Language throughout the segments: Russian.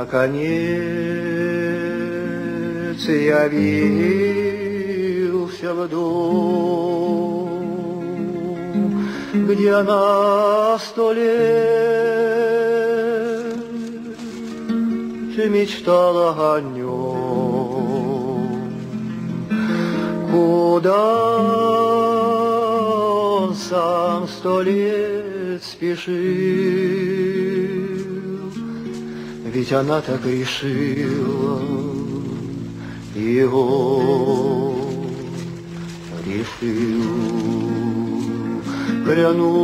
наконец явился в дом, где на столе мечтала о нем. Куда он сам сто лет спешил, ведь она так решила, его решил. Клянусь,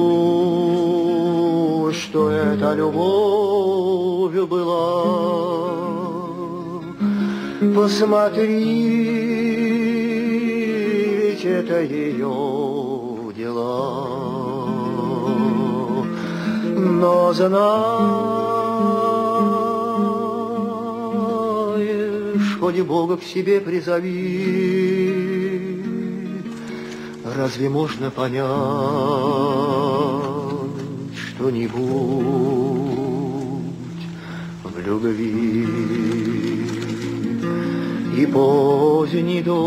что это любовь была. Посмотри, ведь это ее дела. Но знаешь, хоть Бога к себе призови, разве можно понять что-нибудь в любви? И поздний дождь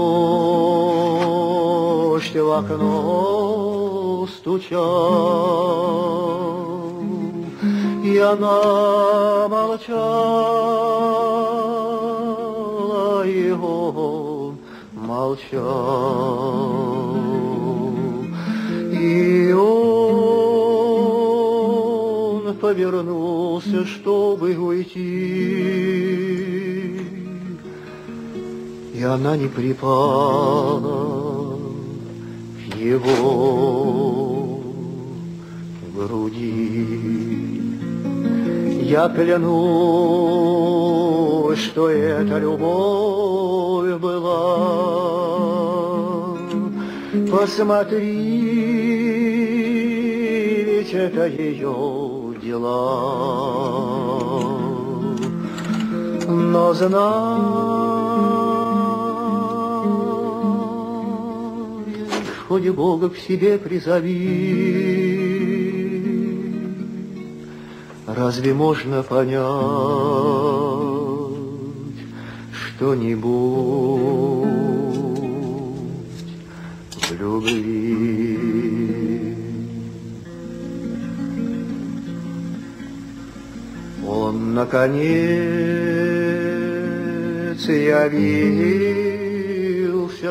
в окно стучал, И она молчала, он молчал. И он повернулся, чтобы уйти, и она не припала к его груди. Я клянусь, что это любовь была. Посмотри, ведь это ее дела. Но знаешь, хоть Бога к себе призови, разве можно понять что-нибудь в любви? Он, наконец, явился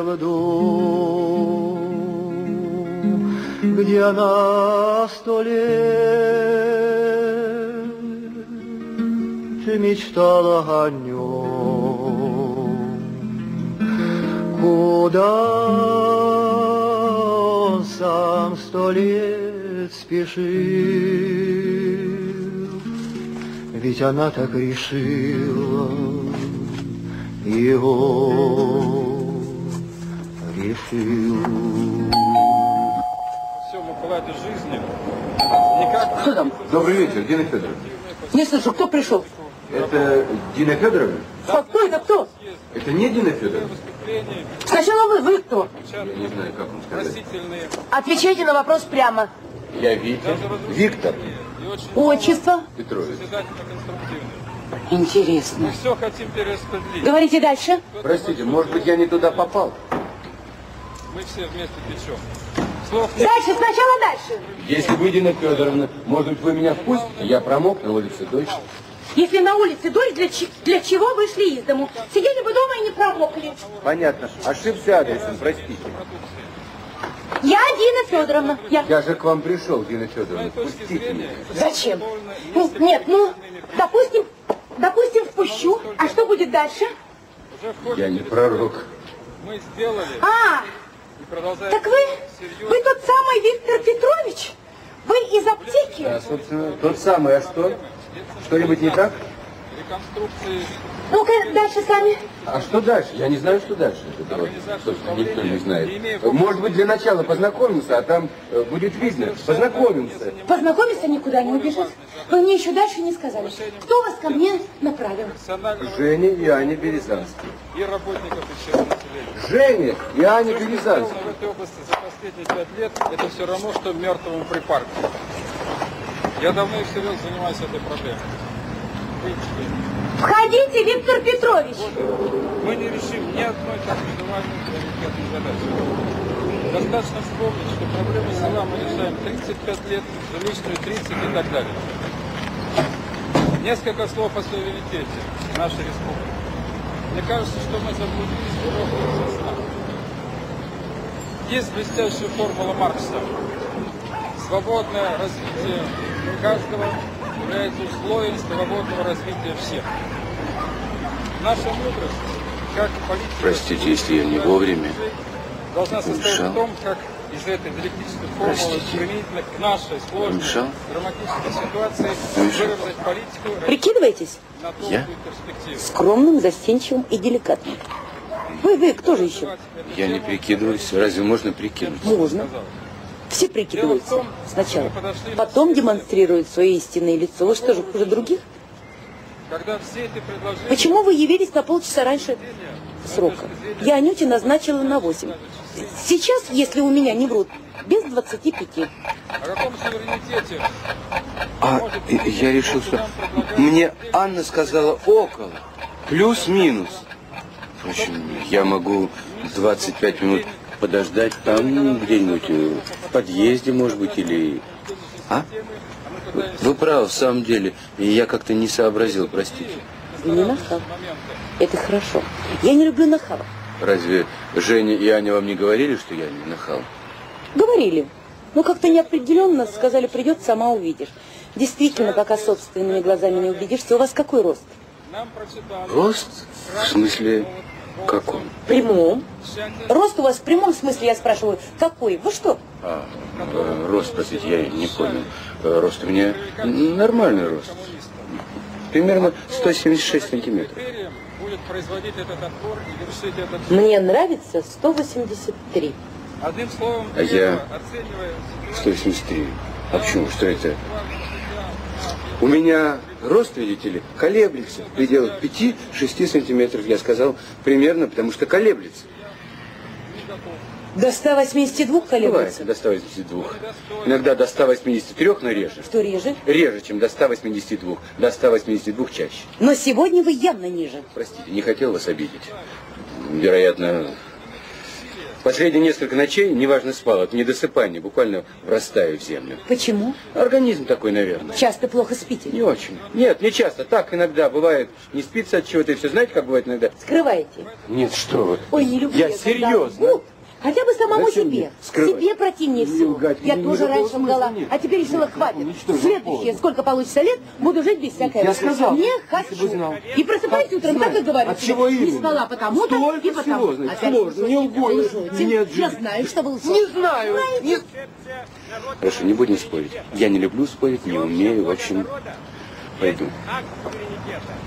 в дом, где на столе мечтала о нем. Куда он сам сто лет спешил, ведь она так решила, его решил. Все, мы в этой жизни никак... Кто там? Добрый вечер, Дина Федоровна. Не слышу, кто пришел? Это Дина Федоровна? Кто, кто это, кто? Это не Дина Федоровна? Сначала вы, вы кто? Я не знаю, как вам сказать. Отвечайте на вопрос прямо. Я Витя. Виктор Отчество? Петрович. Интересно. Мы все хотим перераспределить. Говорите дальше. Простите, может быть, я не туда попал? Мы все вместе течем. Слов нет. Дальше, сначала дальше. Если вы, Дина Федоровна, может быть, вы меня впустите? Я промок на улице дождь. Если на улице дождь, для, для чего вышли из дому? Сидели бы дома и не промокли. Понятно. Ошибся адресом, простите. Я Дина Федоровна. Я... Я же к вам пришел, Дина Федоровна. Впустите меня. Зачем? Ну, нет, ну, допустим, допустим, впущу. А что будет дальше? Я не пророк. Мы сделали А, так вы, вы тот самый Виктор Петрович? Вы из аптеки? Да, собственно, тот самый, а что? Что-нибудь не так? реконструкции Ну-ка, дальше сами. А что дальше? Я не знаю, что дальше. Это вот, собственно, никто не знает. Может быть, для начала познакомимся, а там э, будет видно. Познакомимся. Познакомиться никуда не убежать. Вы мне еще дальше не сказали. Кто вас ко мне направил? Женя и Аня Березанские. и работников. Женя и Аня Березанские. в этой области за последние пять лет, это все равно, что мертвому припарке. Я давно и всерьез занимаюсь этой проблемой. Входите, Виктор Петрович. Мы не решим ни одной так называемой приоритетной задачи. Достаточно вспомнить, что проблемы села мы решаем 35 лет, жилищную 30 и так далее. Несколько слов о суверенитете нашей республики. Мне кажется, что мы заблудились в уроке сна. Есть блестящая формула Маркса. Свободное развитие каждого является условием свободного развития всех. Наша мудрость, как политика... Простите, если я не вовремя. Должна состоять в том, как из этой диалектической формулы Простите. применительно к нашей сложной Помешал? драматической ситуации Помешал? выработать политику Прикидываетесь Я? перспективу. скромным, застенчивым и деликатным. Вы, вы, кто же еще? Я не прикидываюсь. Разве можно прикинуть? Можно. Все прикидываются сначала. Потом демонстрируют свое истинное лицо. Вы что же, хуже других? Когда все эти предложения... Почему вы явились на полчаса раньше срока? Я Анюте назначила на 8. Сейчас, если у меня не врут, без 25. О каком суверенитете А я решил, что мне Анна сказала около, плюс-минус. Впрочем, я могу 25 минут подождать там где-нибудь, э, в подъезде, может быть, или... А? Вы правы, в самом деле. Я как-то не сообразил, простите. Вы не нахал. Это хорошо. Я не люблю нахалов. Разве Женя и Аня вам не говорили, что я не нахал? Говорили. Но как-то неопределенно сказали, придет, сама увидишь. Действительно, пока собственными глазами не убедишься, у вас какой рост? Рост? В смысле, каком? Прямом. Рост у вас в прямом смысле, я спрашиваю, какой? Вы что? А, э, рост, простите, я не понял. Э, Рост у меня нормальный рост. Примерно 176 сантиметров. Мне нравится 183. Одним словом, А я- оценивая... 183. А почему? Что это? У меня рост, видите ли, колеблется в пределах 5-6 сантиметров. Я сказал примерно, потому что колеблется. До 182 Бывает колеблется. до 182. Иногда до 183, но реже. Что реже? Реже, чем до 182. До 182 чаще. Но сегодня вы явно ниже. Простите, не хотел вас обидеть. Вероятно, последние несколько ночей, неважно спал, от недосыпания, буквально врастаю в землю. Почему? Организм такой, наверное. Часто плохо спите. Не очень. Нет, не часто. Так иногда бывает. Не спится от чего-то и все. Знаете, как бывает иногда? Скрываете. Нет, что вы. Ой, не люблю Я когда серьезно. лгут. Хотя бы самому Зачем себе. Себе противнее Не всего. лгать. Я тоже раньше лгала, нет. а теперь решила, хватит. Следующее, повод. сколько получится лет, буду жить без всякой Я сказал, Не хочу. знал. И просыпаюсь Как утром, знать? так и говорю От чего Не спала потому-то и потому. всего, Опять сложно, не. Нет, Я знаю, что лжете. Не знаю. Не... Хорошо, не будем спорить. Я не люблю спорить, не умею, в общем, пойду.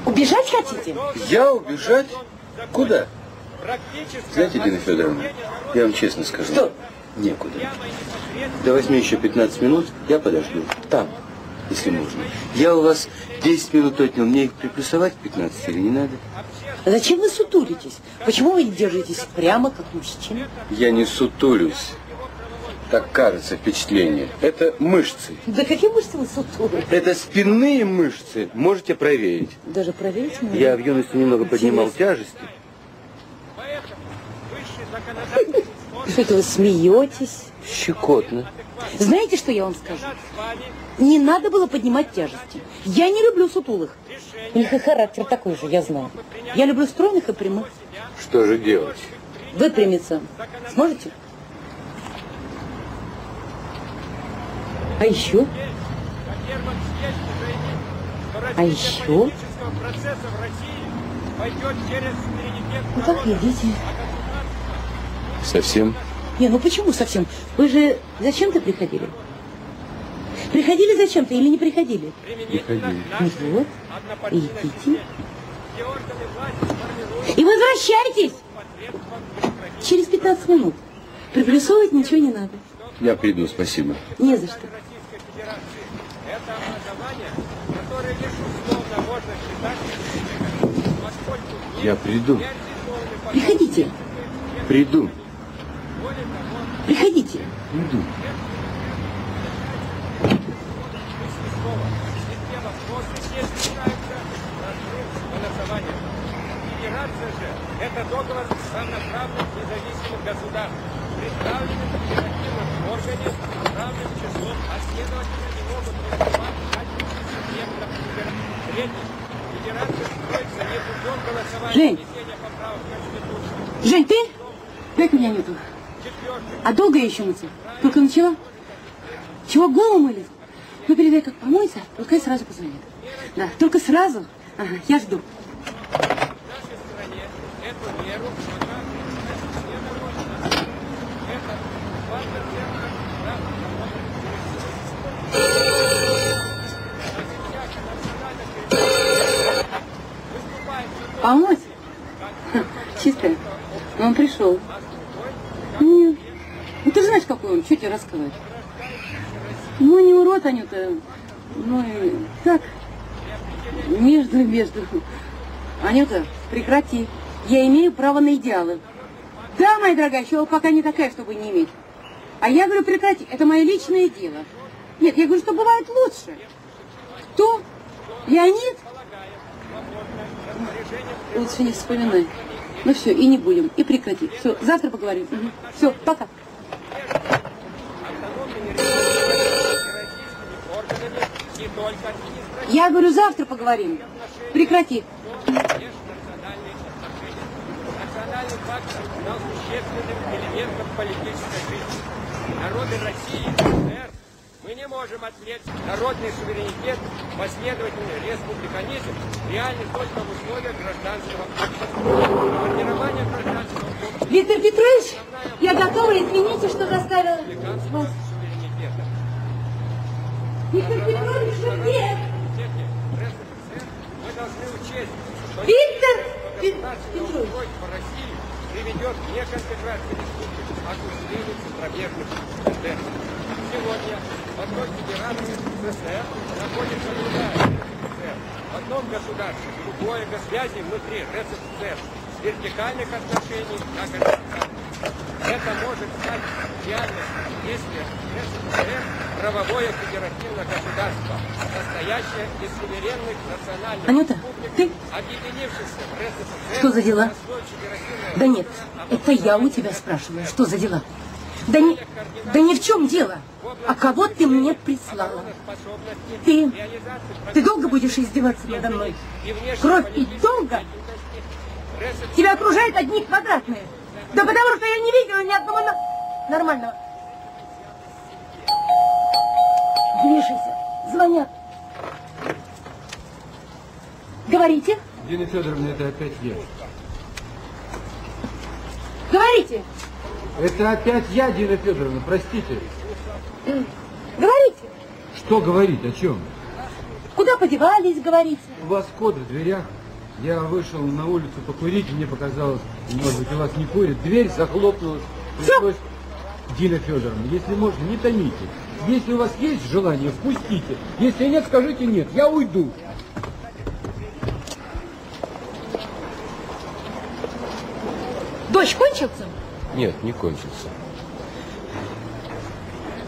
Убежать хотите? Я убежать? Куда? Знаете, Дина Федоровна, я вам честно скажу. Что? Некуда. Да возьми еще 15 минут, я подожду. Там, если можно. Я у вас 10 минут отнял, мне их приплюсовать к 15 или не надо? А Зачем вы сутулитесь? Почему вы не держитесь прямо, как мужчина? Я не сутулюсь. Так кажется впечатление. Это мышцы. Да какие мышцы вы сутулы? Это спинные мышцы. Можете проверить. Даже проверить можно? Я в юности немного поднимал тяжести. Что это вы смеетесь? Щекотно. Знаете, что я вам скажу? Не надо было поднимать тяжести. Я не люблю сутулых. У них и характер такой же, я знаю. Я люблю стройных и прямых. Что же делать? Выпрямиться. Сможете? А еще? А еще? Ну как идите? Совсем? Не, ну почему совсем? Вы же зачем-то приходили? Приходили зачем-то или не приходили? Приходи. Ну вот, идите. И возвращайтесь! Через 15 минут. Приплюсовывать ничего не надо. Я приду, спасибо. Не за что. Я приду. Приходите, Приду. Приходите. Приду. Федерация же – это договор равноправных независимых государств, представленных в федеративном органе равным числом, а следовательно не могут выступать качестве субъектов федерации. Третье. Федерация строится не путем голосования Жень. внесения поправок в Конституцию. Жень, ты? Как меня нету? А долго я еще мыться? Только начала? Чего голову мыли? Ну, передай, как помойся, пускай сразу позвонит. Да, только сразу. Ага, я жду. В нашей стране эту меру пока принимает не довольно. Это 2% прав Помочь? Ха, Чистая. Он пришел. Нет. Ну, ты же знаешь, какой он. Что тебе рассказать? Ну, не урод, Анюта. Ну, и так. Между, между. Анюта, прекрати. Я имею право на идеалы. Да, моя дорогая, еще пока не такая, чтобы не иметь. А я говорю, прекрати. Это мое личное дело. Нет, я говорю, что бывает лучше. Кто? Леонид? Лучше не вспоминай. Ну все, и не будем, и прекрати. Все, завтра поговорим. Все, пока. органами не только административных, Я говорю, завтра поговорим. Прекрати. Национальный фактор стал существенным элементом политической жизни. Народы России и СССР мы не можем отвлечь народный суверенитет, последовательный республиканизм реальный только в условиях гражданского общества. Виктор Петрович, я готова, извините, что заставила вас. Виктор Петрович, РСФСР, мы должны учесть, что Виктор Петрович. устройство России приведет не к интеграции республик, а к усилению центробежных тенденций. Сегодня в одной федерации СССР находится другая РСФСР. В одном государстве другое связи внутри РСФСР вертикальных отношений на горизонтальных. Это может стать реальностью, если РСФСР правовое федеративное государство, состоящее из суверенных национальных Анюта, республик, ты? объединившихся в РСФСР, Что за дела? Да нет, это я у тебя спрашиваю, что за дела? Да, не, да ни в чем дело. А кого ты мне прислала? Ты, ты долго будешь издеваться надо мной? Кровь и долго? Тебя окружают одни квадратные. Да потому что я не видела ни одного на- нормального. Вмешайся, звонят. Говорите, Дина Федоровна, это опять я. говорите, Это опять я, Дина Федоровна, простите. говорите. Что говорить, о чем? Куда подевались, говорите? У вас код в дверях. Я вышел на улицу покурить, мне показалось, может быть, у вас не курит. Дверь захлопнулась. Пришлось... Дина Федоровна, если можно, не томите. Если у вас есть желание, впустите. Если нет, скажите нет, я уйду. Дождь кончился? Нет, не кончился.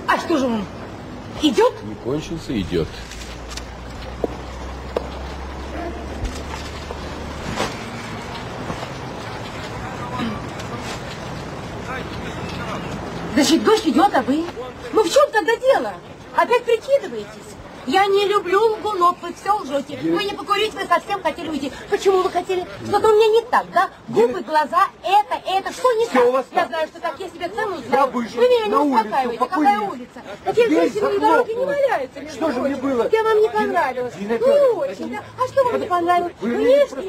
А что же он? Идет? Не кончился, идет. Значит, дождь идет, а вы? Ну в чем тогда дело? Опять прикидываетесь? Я не люблю лгунов, вы все лжете. Вы не покурить, вы совсем хотели уйти. Почему вы хотели? Что-то у меня не так, да? Губы, глаза, это, это, что не так? Я знаю, что так, я себе цену знаю. вышел Вы меня не на улицу успокаиваете. Какая покурить. улица? Такие женщины на дороге не валяются. Что же мне было? Я вам не понравилась. Дина Федоровна, очень, да? А что вам не понравилось? Внешне,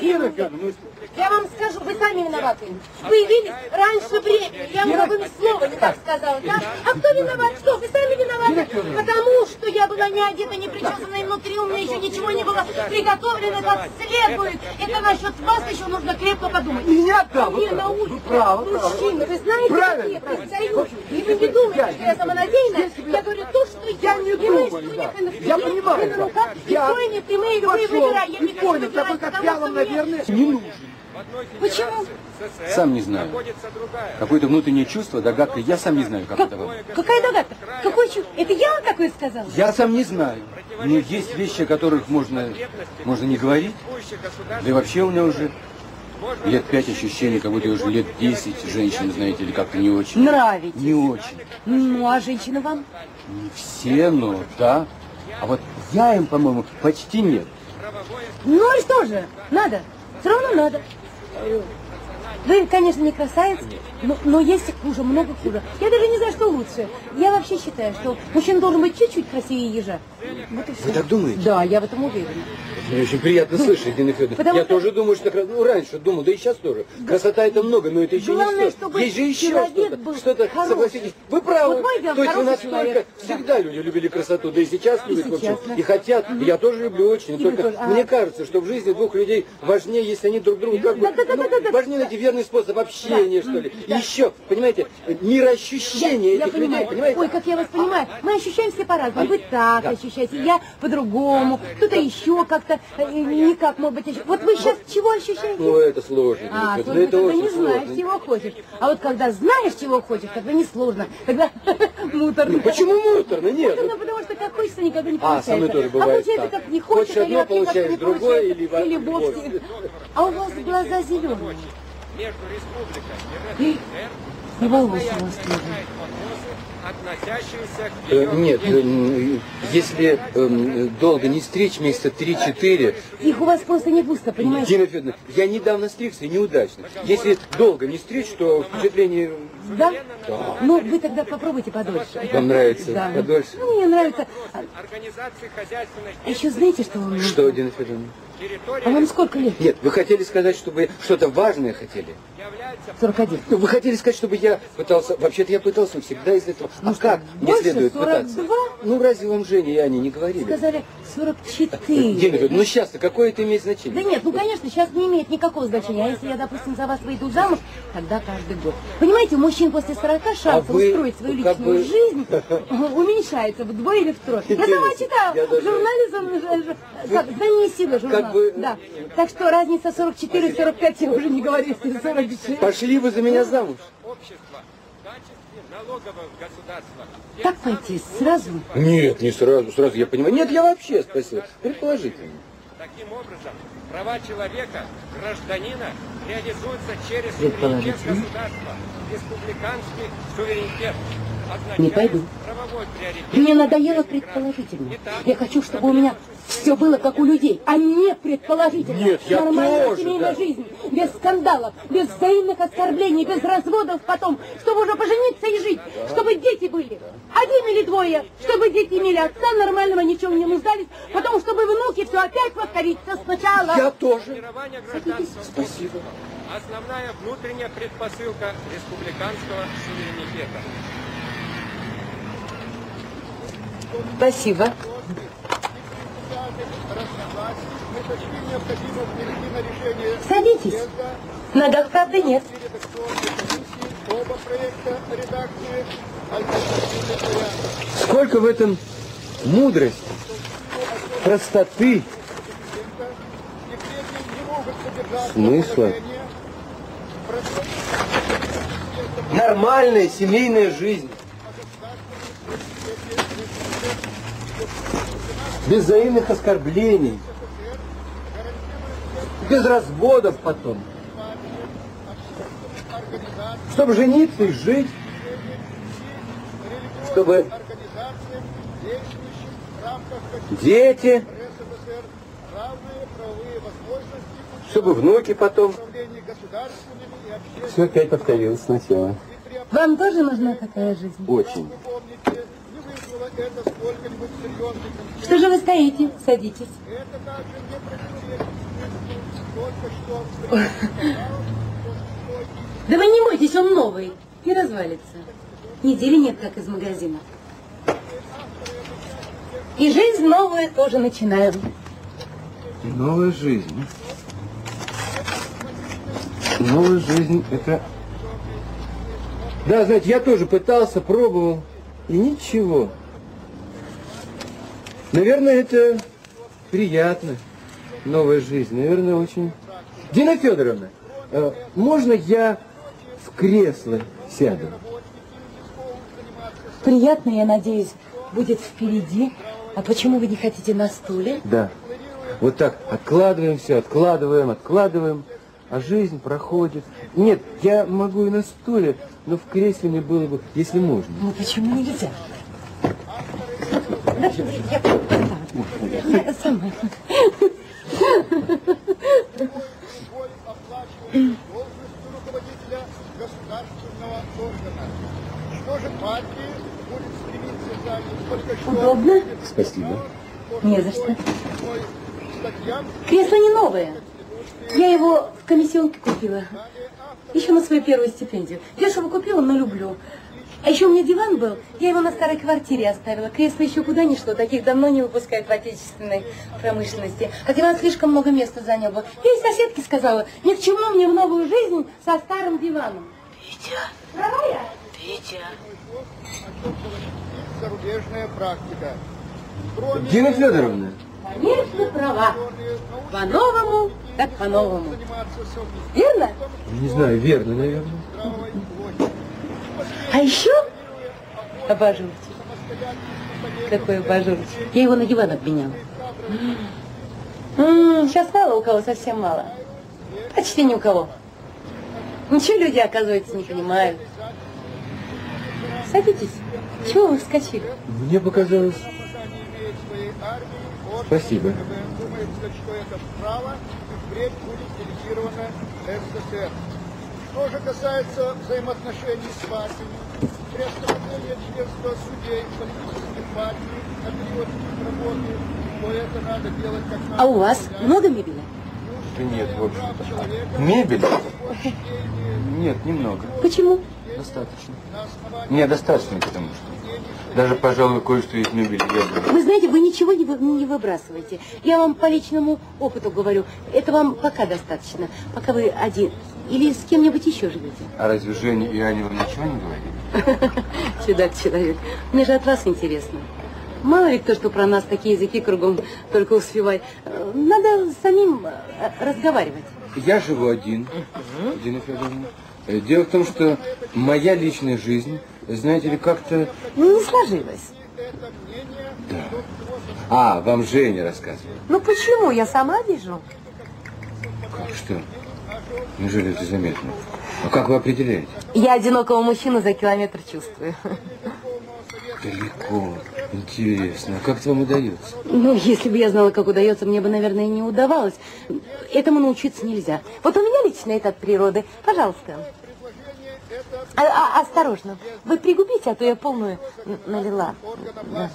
Федоровна, Я вам скажу, вы сами виноваты. Вы явились раньше времени. Я много бы слова не так сказала, да? А кто виноват? Что? Вы сами виноваты? Потому что я была не одета, не причесана, и внутри у меня еще ничего не было приготовлено как следует. Это насчет вас еще нужно крепко подумать. Меня, да, вы Мне на улице. правы. Мужчины, вы знаете, Правильно, какие предстают? И вы не думаете, что я самонадеянная? Я говорю то, что я не думаю. Я понимаю, Я спокойные, прямые, любые Пошел выбирай. Я и не понял, такой как я вам, наверное, не нужен. Почему? Сам не знаю. Какое-то внутреннее чувство, догадка, я сам не знаю, как это. Какая догадка? Какой чу? Это я вам такое сказала? Я сам не знаю. Но есть вещи, о которых можно, можно не говорить. Да и вообще у меня уже Лет пять ощущений, как будто уже лет десять женщин, знаете ли, как-то не очень. Нравитесь. Не очень. Ну, а женщины вам? Не все, но да. А вот я им, по-моему, почти нет. Ну и что же? Надо. Все равно надо. Ayun. Вы, конечно, не красавец, но, но есть и хуже, много хуже. Я даже не знаю, что лучше. Я вообще считаю, что мужчина должен быть чуть-чуть красивее ежа. Вот и все. Вы так думаете? Да, я в этом уверена. Мне очень приятно слышать, Дина Федоровна. Потому Я что- тоже думаю, что ну, раньше думал, да и сейчас тоже. Красота это много, но это еще Главное, не все. чтобы Есть же еще что-то. Что-то, хороший. согласитесь, вы правы. Вот мой То есть у нас человек. только Да. всегда люди любили красоту, да и сейчас любят, в общем, сейчас, да. и хотят. И Я тоже люблю очень. И Только тоже, ага. мне кажется, что в жизни двух людей важнее, если они друг другу как бы, Да, да, да, ну, да, да. важнее найти верный способ общения, что ли. И еще, понимаете, мироощущение Я этих понимаю. людей, понимаете? Ой, как я вас понимаю. Мы ощущаем все по-разному. Вы так ощущаете, я по-другому, кто-то еще как-то э, никак, может быть, еще. Вот вы сейчас чего ощущаете? Ну, это сложно. А, есть это когда очень не знаешь, сложно. чего хочешь. А вот когда знаешь, чего хочешь, тогда не сложно. Тогда муторно. Ну, Почему муторно? Нет. Ну, потому что как хочется, никогда не А, получается. со мной тоже бывает А получается, так. как не Хочешь хочется, или одно, как-то получаешь не другое, получается, или или ним. А у вас глаза зеленые. Между республикой и РСФСР относящиеся к Э, ее Нет, э, м, если эм, долго не стричь, месяца 3-4, Их у вас просто не густо, понимаете? Дина Федоровна, я недавно стригся, неудачно. Если долго не стричь, то впечатление... Да? Ну, вы тогда попробуйте подольше. Вам нравится Да. подольше? Ну, мне нравится. А организации хозяйственной а еще знаете, что вам нужно? Что, Дина Федоровна? А вам сколько лет? Нет, вы хотели сказать, чтобы что-то важное хотели? является 41. Ну, вы хотели сказать, чтобы я пытался... Вообще-то я пытался всегда из этого. А как мне больше следует 42? пытаться? Ну, разве вам Женя и Аня не говорили? Сказали Дина 44. Федоровна, ну сейчас-то какое это имеет Да значение? нет, ну конечно, сейчас не имеет никакого значения. А если я, допустим, за вас выйду замуж, тогда каждый год. Понимаете, у мужчин после 40 шансов А вы устроить свою как личную бы- жизнь уменьшается вдвое или втрое. Я сама читала Я в даже- журнале «Зам- ж- ж- как, «Знание силы» журнал. бы- Да. Так что разница 44-45, я уже не говорю, если 46. Пошли вы за меня замуж. общество в качестве налогового государства. Так пойти сразу? Нет, не сразу, сразу я понимаю. Нет, я вообще спросил. Предположительно. Таким образом, права человека, гражданина реализуются через суверенитет государства. Республиканский суверенитет Не пойду. Мне надоело предположительно. Я хочу, чтобы у меня все было как у людей, а не предположительно. Нет, я Нормальная тоже, семейная да. жизнь, без скандалов, без взаимных оскорблений, без разводов потом, чтобы уже пожениться и жить, чтобы дети были. Один или двое, чтобы дети имели отца нормального, ничего не нуждались, потом, чтобы внуки все опять повторить все сначала. Я тоже. Гражданства. Спасибо. Основная внутренняя предпосылка республиканского суверенитета. Спасибо. Садитесь. Ногах правды нет. Сколько в этом мудрости, простоты, смысла. Нормальная семейная жизнь. Без взаимных оскорблений. Без разводов потом. Чтобы жениться и жить. Чтобы дети, чтобы внуки потом. Все опять повторилось сначала. Вам тоже нужна такая жизнь? Очень. Что же вы стоите? Садитесь. Да вы не бойтесь, он новый. Не развалится. Недели нет, как из магазина. И жизнь новая тоже начинаем. Новая жизнь. Новая жизнь это... Да, знаете, я тоже пытался, пробовал. И ничего. Наверное, это приятно. Новая жизнь. Наверное, очень... Дина Федоровна, э, можно я в кресло сяду? Приятно, я надеюсь, будет впереди. А почему вы не хотите на стуле? Да. Вот так откладываем все, откладываем, откладываем. А жизнь проходит. Нет, я могу и на стуле, но в кресле мне было бы, если можно. Ну почему нельзя? Я, я Удобно? Спасибо. Не за что. Кресло не новое. Я его в комиссионке купила. Еще на свою первую стипендию. Дешево купила, но люблю. А еще у меня диван был, я его на старой квартире оставила. Кресло еще куда ни шло, таких давно не выпускают в отечественной промышленности. А диван слишком много места занял бы. Я и соседке сказала, ни к чему мне в новую жизнь со старым диваном. Витя. Права я? Витя. и зарубежная практика. Кроме Дина Федоровна, Конечно, права. По-новому, так по-новому. Верно? не знаю, верно, наверное. А еще абажурчик. Какой абажурчик. Я его на диван обменяла. М, Сейчас мало у кого, совсем мало. Почти ни у кого. Ничего люди, оказывается, не понимают. Садитесь. Чего вы вскочили? Мне показалось... Спасибо. Думается, что это право впредь будет делегировано СССР. Что же касается взаимоотношений с партиями, приостановление членства судей политических партий на период работы, то это надо делать как А у вас много мебели? Да нет, в общем-то. Мебель? Нет, немного. Почему? Достаточно. Нет, достаточно, потому что даже, пожалуй, кое-что из мебели я бы... Вы знаете, вы ничего не, вы- не выбрасываете. Я вам по личному опыту говорю. Это вам пока достаточно. Пока вы один. Или с кем-нибудь еще живете. А разве Женя и Аня вам ничего не говорили? Чудак человек. Мне же от вас интересно. Мало ли кто, что про нас такие языки кругом только успевай. Э, Надо самим э, разговаривать. Я живу один, Дина Федоровна. Э, Дело в том, что моя личная жизнь, знаете ли, как-то... Ну, не сложилось. А, вам Женя рассказывала. Ну почему? Я сама вижу. Как что? Неужели это заметно? А как вы определяете? Я одинокого мужчину за километр чувствую. Далеко. Интересно. А как это вам удается? Ну, если бы я знала, как удается, мне бы, наверное, не удавалось. Этому научиться нельзя. Вот у меня лично это от природы. Пожалуйста. А- а- осторожно. Вы пригубите, а то я полную налила. органа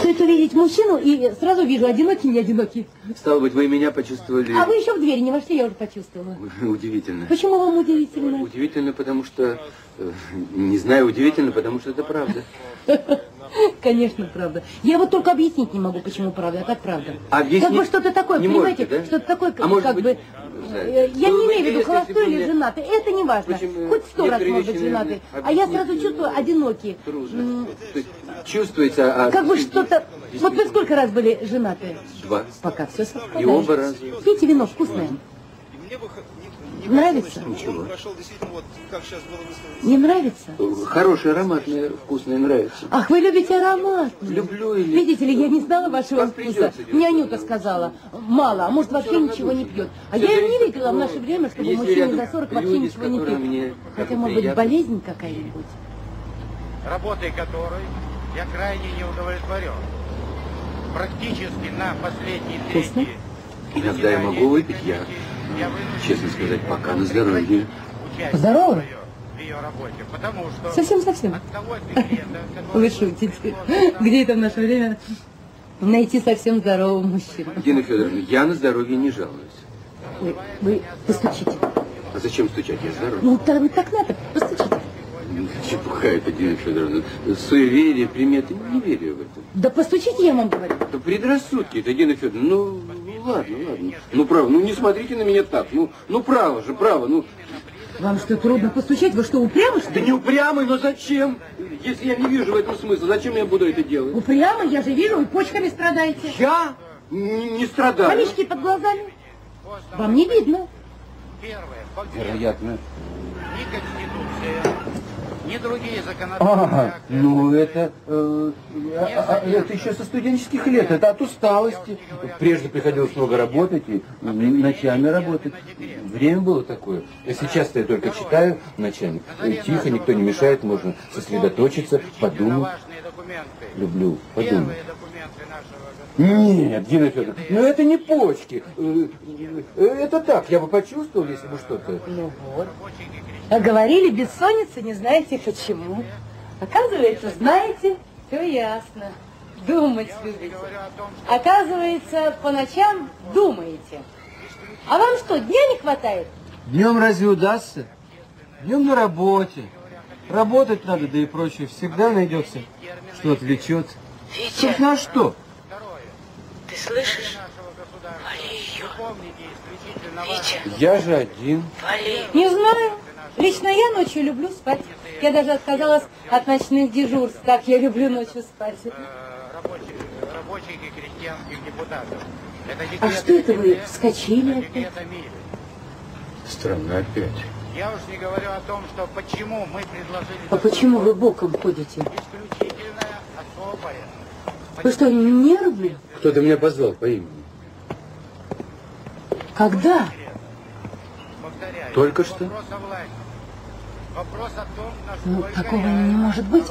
Стоит увидеть мужчину, и сразу вижу, одинокий, не одинокий. Стало быть, вы меня почувствовали... А вы еще в дверь не вошли, я уже почувствовала. Удивительно. Почему вам удивительно? Удивительно, потому что... э, Не знаю, удивительно, потому что это правда. Конечно, правда. Я вот только объяснить не могу, почему правда, а так правда. Объяснить Как бы что-то такое, не понимаете, можете, да? что-то такое, А может как быть, бы... знаете, э, Я было не бы имею в виду, холостой или женатый, это не важно. Почему Хоть сто раз может быть женатый. А я сразу чувствую одинокий. Трудно. М, То есть чувствуется... а Как бы что-то... Вот вы сколько раз были женаты? Два. Пока все совпадает. И оба раза. Пейте вино вкусное. Нравится? Ничего. Не нравится? Хороший, ароматный, вкусный, нравится. Ах, вы любите аромат. Люблю или... Видите ли, я не знала вашего Вам вкуса. Мне Анюта сказала, мало, а может вообще ничего не пьет. А я и не видела в наше время, чтобы рядом за 40 вообще ничего не мне пил. Хотя, может быть, болезнь какая-нибудь. работой которой я крайне не удовлетворен. Практически на последней Вкусно? трети Иногда я могу выпить, я, честно сказать, пока на здоровье. Здорово? Совсем-совсем. Вы шутите. Где это в наше время найти совсем здорового мужчину? Дина Федоровна, я на здоровье не жалуюсь. Вы, вы постучите. А зачем стучать? Я здоров. Ну, так, так надо, постучите. Чепуха это, Дина Федоровна. Суеверие, приметы, не верю в это. Да постучите, я вам говорю. Да предрассудки это, Дина Федоровна. Ну, ну ладно, ладно. Ну, право, ну не смотрите на меня так. Ну, ну право же, право. Ну, Вам что, трудно постучать? Вы что, упрямы, что да ли? не упрямый, но зачем? Если я не вижу в этом смысла, зачем я буду это делать? Упрямы? Я же вижу, вы почками страдаете. Я не, не страдаю. Колечки под глазами. Вам не видно. Вероятно. Конституция, ни другие А, законодательные акты. ну это, э, а- а- это еще со студенческих лет, это от усталости. Прежде приходилось много работать и ночами работать. Время было такое. А сейчас-то я только читаю ночами. Тихо, никто не мешает, можно сосредоточиться, подумать. Люблю подумать. Нет, Дина Федоровна, ну это не почки. Э, э, Это так, я бы почувствовал, если бы что-то. Ну вот. А говорили, бессонница, не знаете почему. Оказывается, знаете, все ясно. Думать любите. Оказывается, по ночам думаете. А вам что, дня не хватает? Днем разве удастся? Днем на работе. Работать надо, да и прочее. Всегда найдется, что отвлечет. Тут на что? Слышишь? Исключительно ваши Я же один. Не знаю. Лично я ночью люблю спать. Я даже отказалась от ночных дежурств. Так я люблю ночью спать. э, рабочих, рабочих и крестьянских депутатов. А что это вы вскочили опять? Странно опять. Я уж не говорю о том, что почему мы предложили А почему вы боком ходите? исключительное, особое. Вы что, нервные? Кто-то меня позвал по имени. Когда? Только что. Ну, такого не может быть.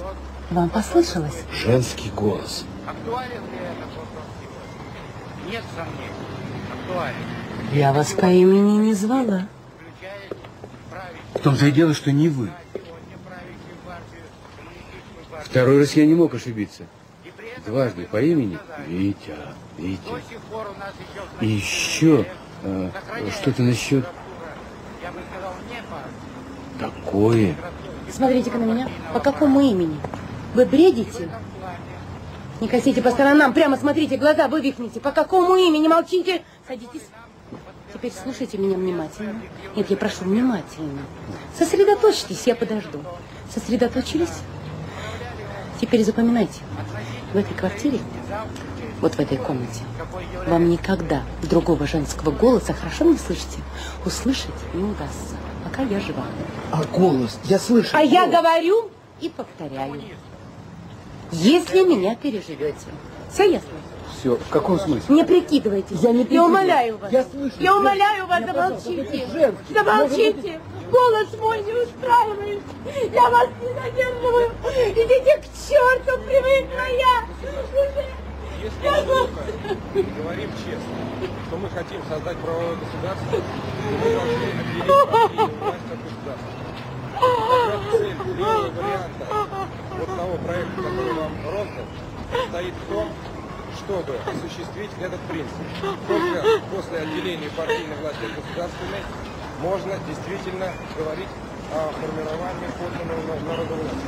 Вам послышалось? Женский голос. Актуален ли этот вопрос сегодня? Нет сомнений. Актуален. Я вас по имени не звала. В том-то и дело, что не вы. Второй раз я не мог ошибиться. Дважды по имени Витя, Витя. И еще э, что-то насчет такое. Смотрите-ка на меня. По какому имени? Вы бредите? Не косите по сторонам, прямо смотрите, глаза вывихните. По какому имени? Молчите. Садитесь. Теперь слушайте меня внимательно. Нет, я прошу внимательно. Сосредоточьтесь, я подожду. Сосредоточились? Теперь запоминайте. В этой квартире, вот в этой комнате, вам никогда другого женского голоса, хорошо не слышите, услышать не удастся, пока я жива. А голос, я слышу. А я говорю и повторяю. Если меня переживете. Все ясно? Все, в каком смысле? Не прикидывайтесь. Я не Я прикидываюсь. умоляю вас. Я слышу. Я умоляю вас, пожалуйста, замолчите. Замолчите. Голос мой не устраивает. Я вас не задерживаю. Идите к черту, привыкла я. Уже. Если мы говорим честно, что мы хотим создать правовое государство, то мы должны отделить власть от государства. Такая цель первого варианта вот того проекта, который вам роздан, стоит в том, чтобы осуществить этот принцип. Только после отделения партийной власти от государственной можно действительно говорить о формировании подлинного на- народа власти.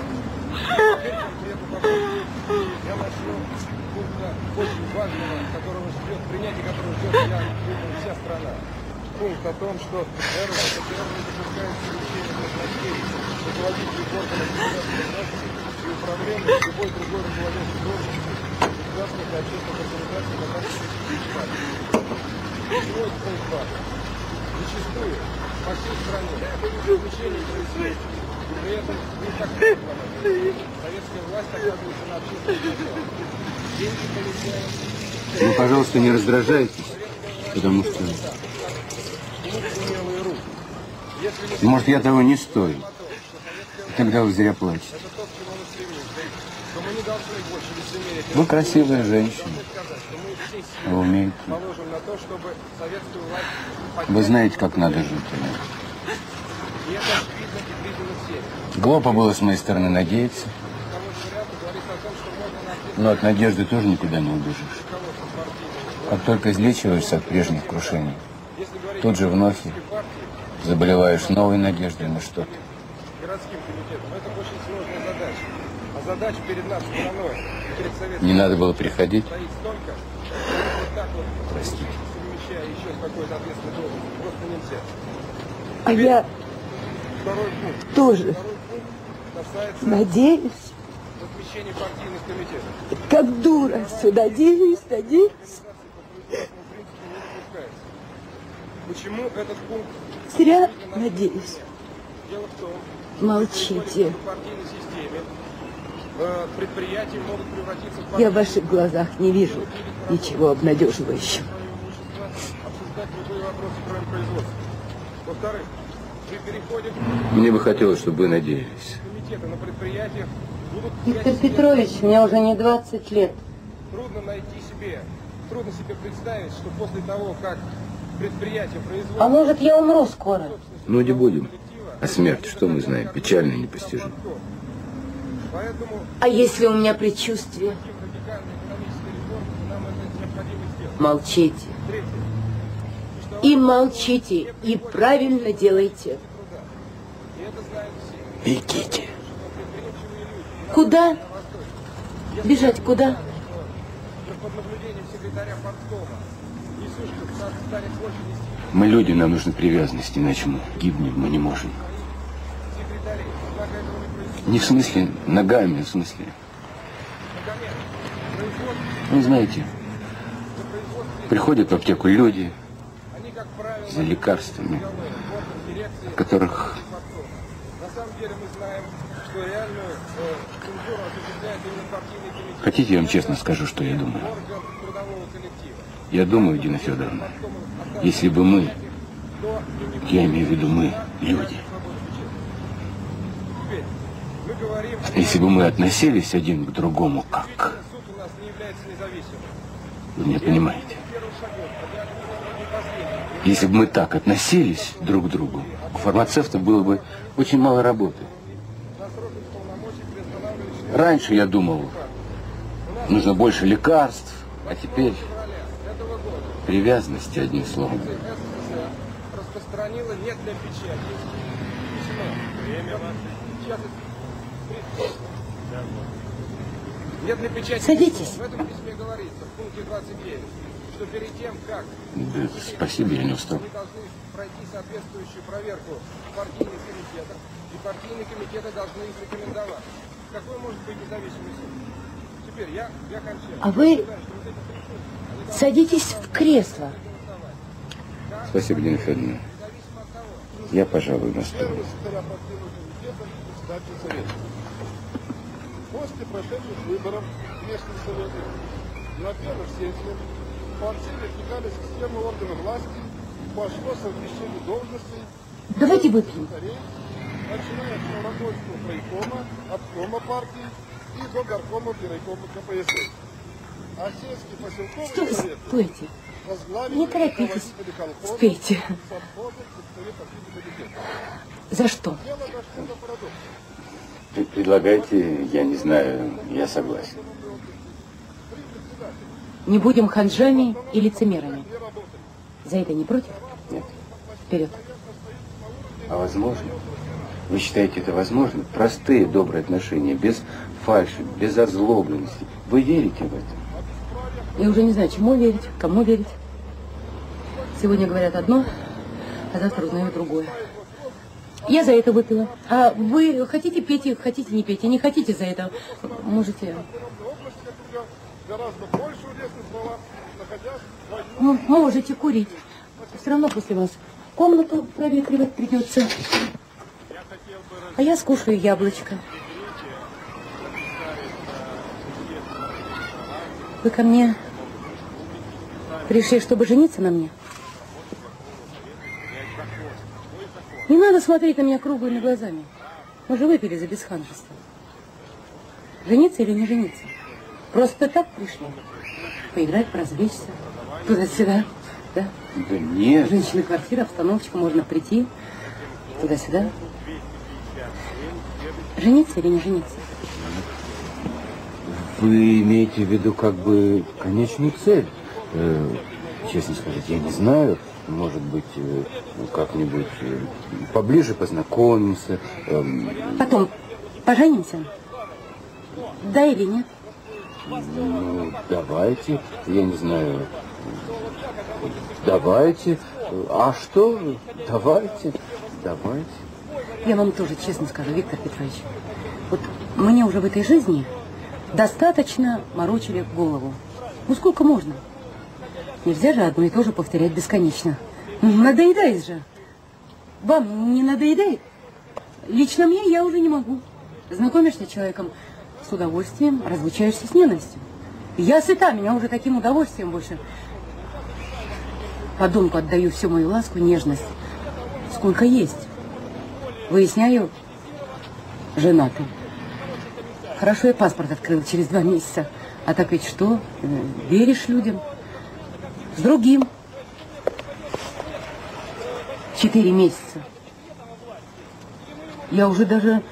Теперь конкретно по пункту. Я начну пункта очень важного, которого ждет, принятие которого ждет, я думаю, вся страна. Пункт о том, что РСФСР не допускает совмещения назначений руководителей органов государственной власти и управления любой другой руководящей должностью государственных и общественных организаций на базе Зачастую по всей стране исключение происходит. При этом не так. Советская власть оказывается на общественном. Деньги полетят, Ну, пожалуйста, не раздражайтесь, потому что, может, я того не стою. Тогда вы зря плачете. Вы красивая женщина. Вы умеете. Вы знаете, как надо жить. Глупо было с моей стороны надеяться, но от надежды тоже никуда не убежишь. Как только излечиваешься от прежних крушений, тут же вновь заболеваешь новой надеждой на что-то. А Не надо было приходить. стоит столько, что вот так вот, Простите. совмещая еще с какой-то ответственной должностью, просто нельзя. А я Второй пункт. тоже Второй пункт касается надеюсь, запрещения партийных комитетов. как дура, все надеюсь, надеюсь. Почему этот пункт Зря надеюсь. Дело в том, Молчите. в партийной системе э, предприятия могут превратиться в Я в ваших глазах не вижу ничего обнадеживающего. Во-вторых, при переходе Мне бы хотелось, чтобы вы надеялись. комитета на предприятиях будут Виктор Петрович, мне уже не 20 лет. трудно найти себе, трудно себе представить, что после того, как предприятие производит А может, я умру скоро? Ну, не будем. А смерть, что мы знаем? Печально и непостижимо. Поэтому А если у меня предчувствие? Молчите. И молчите, и правильно делайте. Бегите. Куда? Бежать куда? Мы люди, нам нужны привязанности, иначе мы гибнем, мы не можем. Не в смысле ногами, в смысле... Производство Ну, знаете, приходят в аптеку люди за лекарствами, которых. Хотите, я вам честно скажу, что я думаю? Я думаю, Дина Федоровна, если бы мы, я имею в виду мы, люди, если бы мы относились один к другому как, вы меня понимаете, если бы мы так относились друг к другу, у фармацевта было бы очень мало работы. Раньше я думал, нужно больше лекарств, а теперь привязанности, одним словом. Распространила нет для печати. Письмо. Время нет для печати. Садитесь. В этом письме говорится, в пункте 29, что перед тем, как Да, спасибо, я не устал. они должны пройти соответствующую проверку партийных комитетах, и партийные комитеты должны их рекомендовать. Какой может быть независимый суд? Теперь я, я кончаю. А вы садитесь в кресло. Спасибо, Дина Федоровна. Я, пожалуй, на стол. После прошедших выборов местных советов на первых сессиях партии вертикали системы органов власти пошло совмещение должностей Давайте выпьем. начиная от Новодольского крайкома, обкома партии и до горкома и райкома КПСС. А сельский поселковый совет возглавили Не торопитесь. Спейте. За что? Дело дошло до парадокса. Пр- Предлагайте, я не знаю, я согласен. Не будем ханжами и лицемерами. За это не против? Нет. Вперед. А возможно? Вы считаете это возможно? Простые добрые отношения, без фальши, без озлобленности. Вы верите в это? Я уже не знаю, чему верить, кому верить. Сегодня говорят одно, а завтра узнаю другое. Я за это выпила. А вы хотите пейте, хотите не пейте. Не хотите за это, можете... можете курить. Все равно после вас комнату проветривать придется. А я скушаю яблочко. Вы ко мне пришли, чтобы жениться на мне? Не надо смотреть на меня круглыми глазами. Мы же выпили за бесханжество. Жениться или не жениться? Просто так пришли. Поиграть, поразвлечься. Туда-сюда. Да? Да нет. Женщина, квартира, обстановочка, можно прийти. Туда-сюда. Жениться или не жениться? Вы имеете в виду как бы конечную цель? Э, честно сказать, я не знаю. Может быть, э, как-нибудь э, поближе познакомимся. эм, Потом поженимся? Да или нет? ну, давайте, я не знаю. Давайте. А что? Давайте. Давайте. Я вам тоже честно скажу, Виктор Петрович. Вот мне уже в этой жизни достаточно морочили голову. Ну сколько можно? Нельзя же одно и то же повторять бесконечно. Надоедает же. Вам не надоедает? лично мне я уже не могу. Знакомишься с человеком с удовольствием, разлучаешься с ненавистью. Я сыта, меня уже таким удовольствием больше. Подонку отдаю всю мою ласку, нежность, сколько есть. Выясняю, женатый. Хорошо я паспорт открыл через два месяца. А так ведь что? Э, Веришь людям? С другим. Четыре месяца. Я уже даже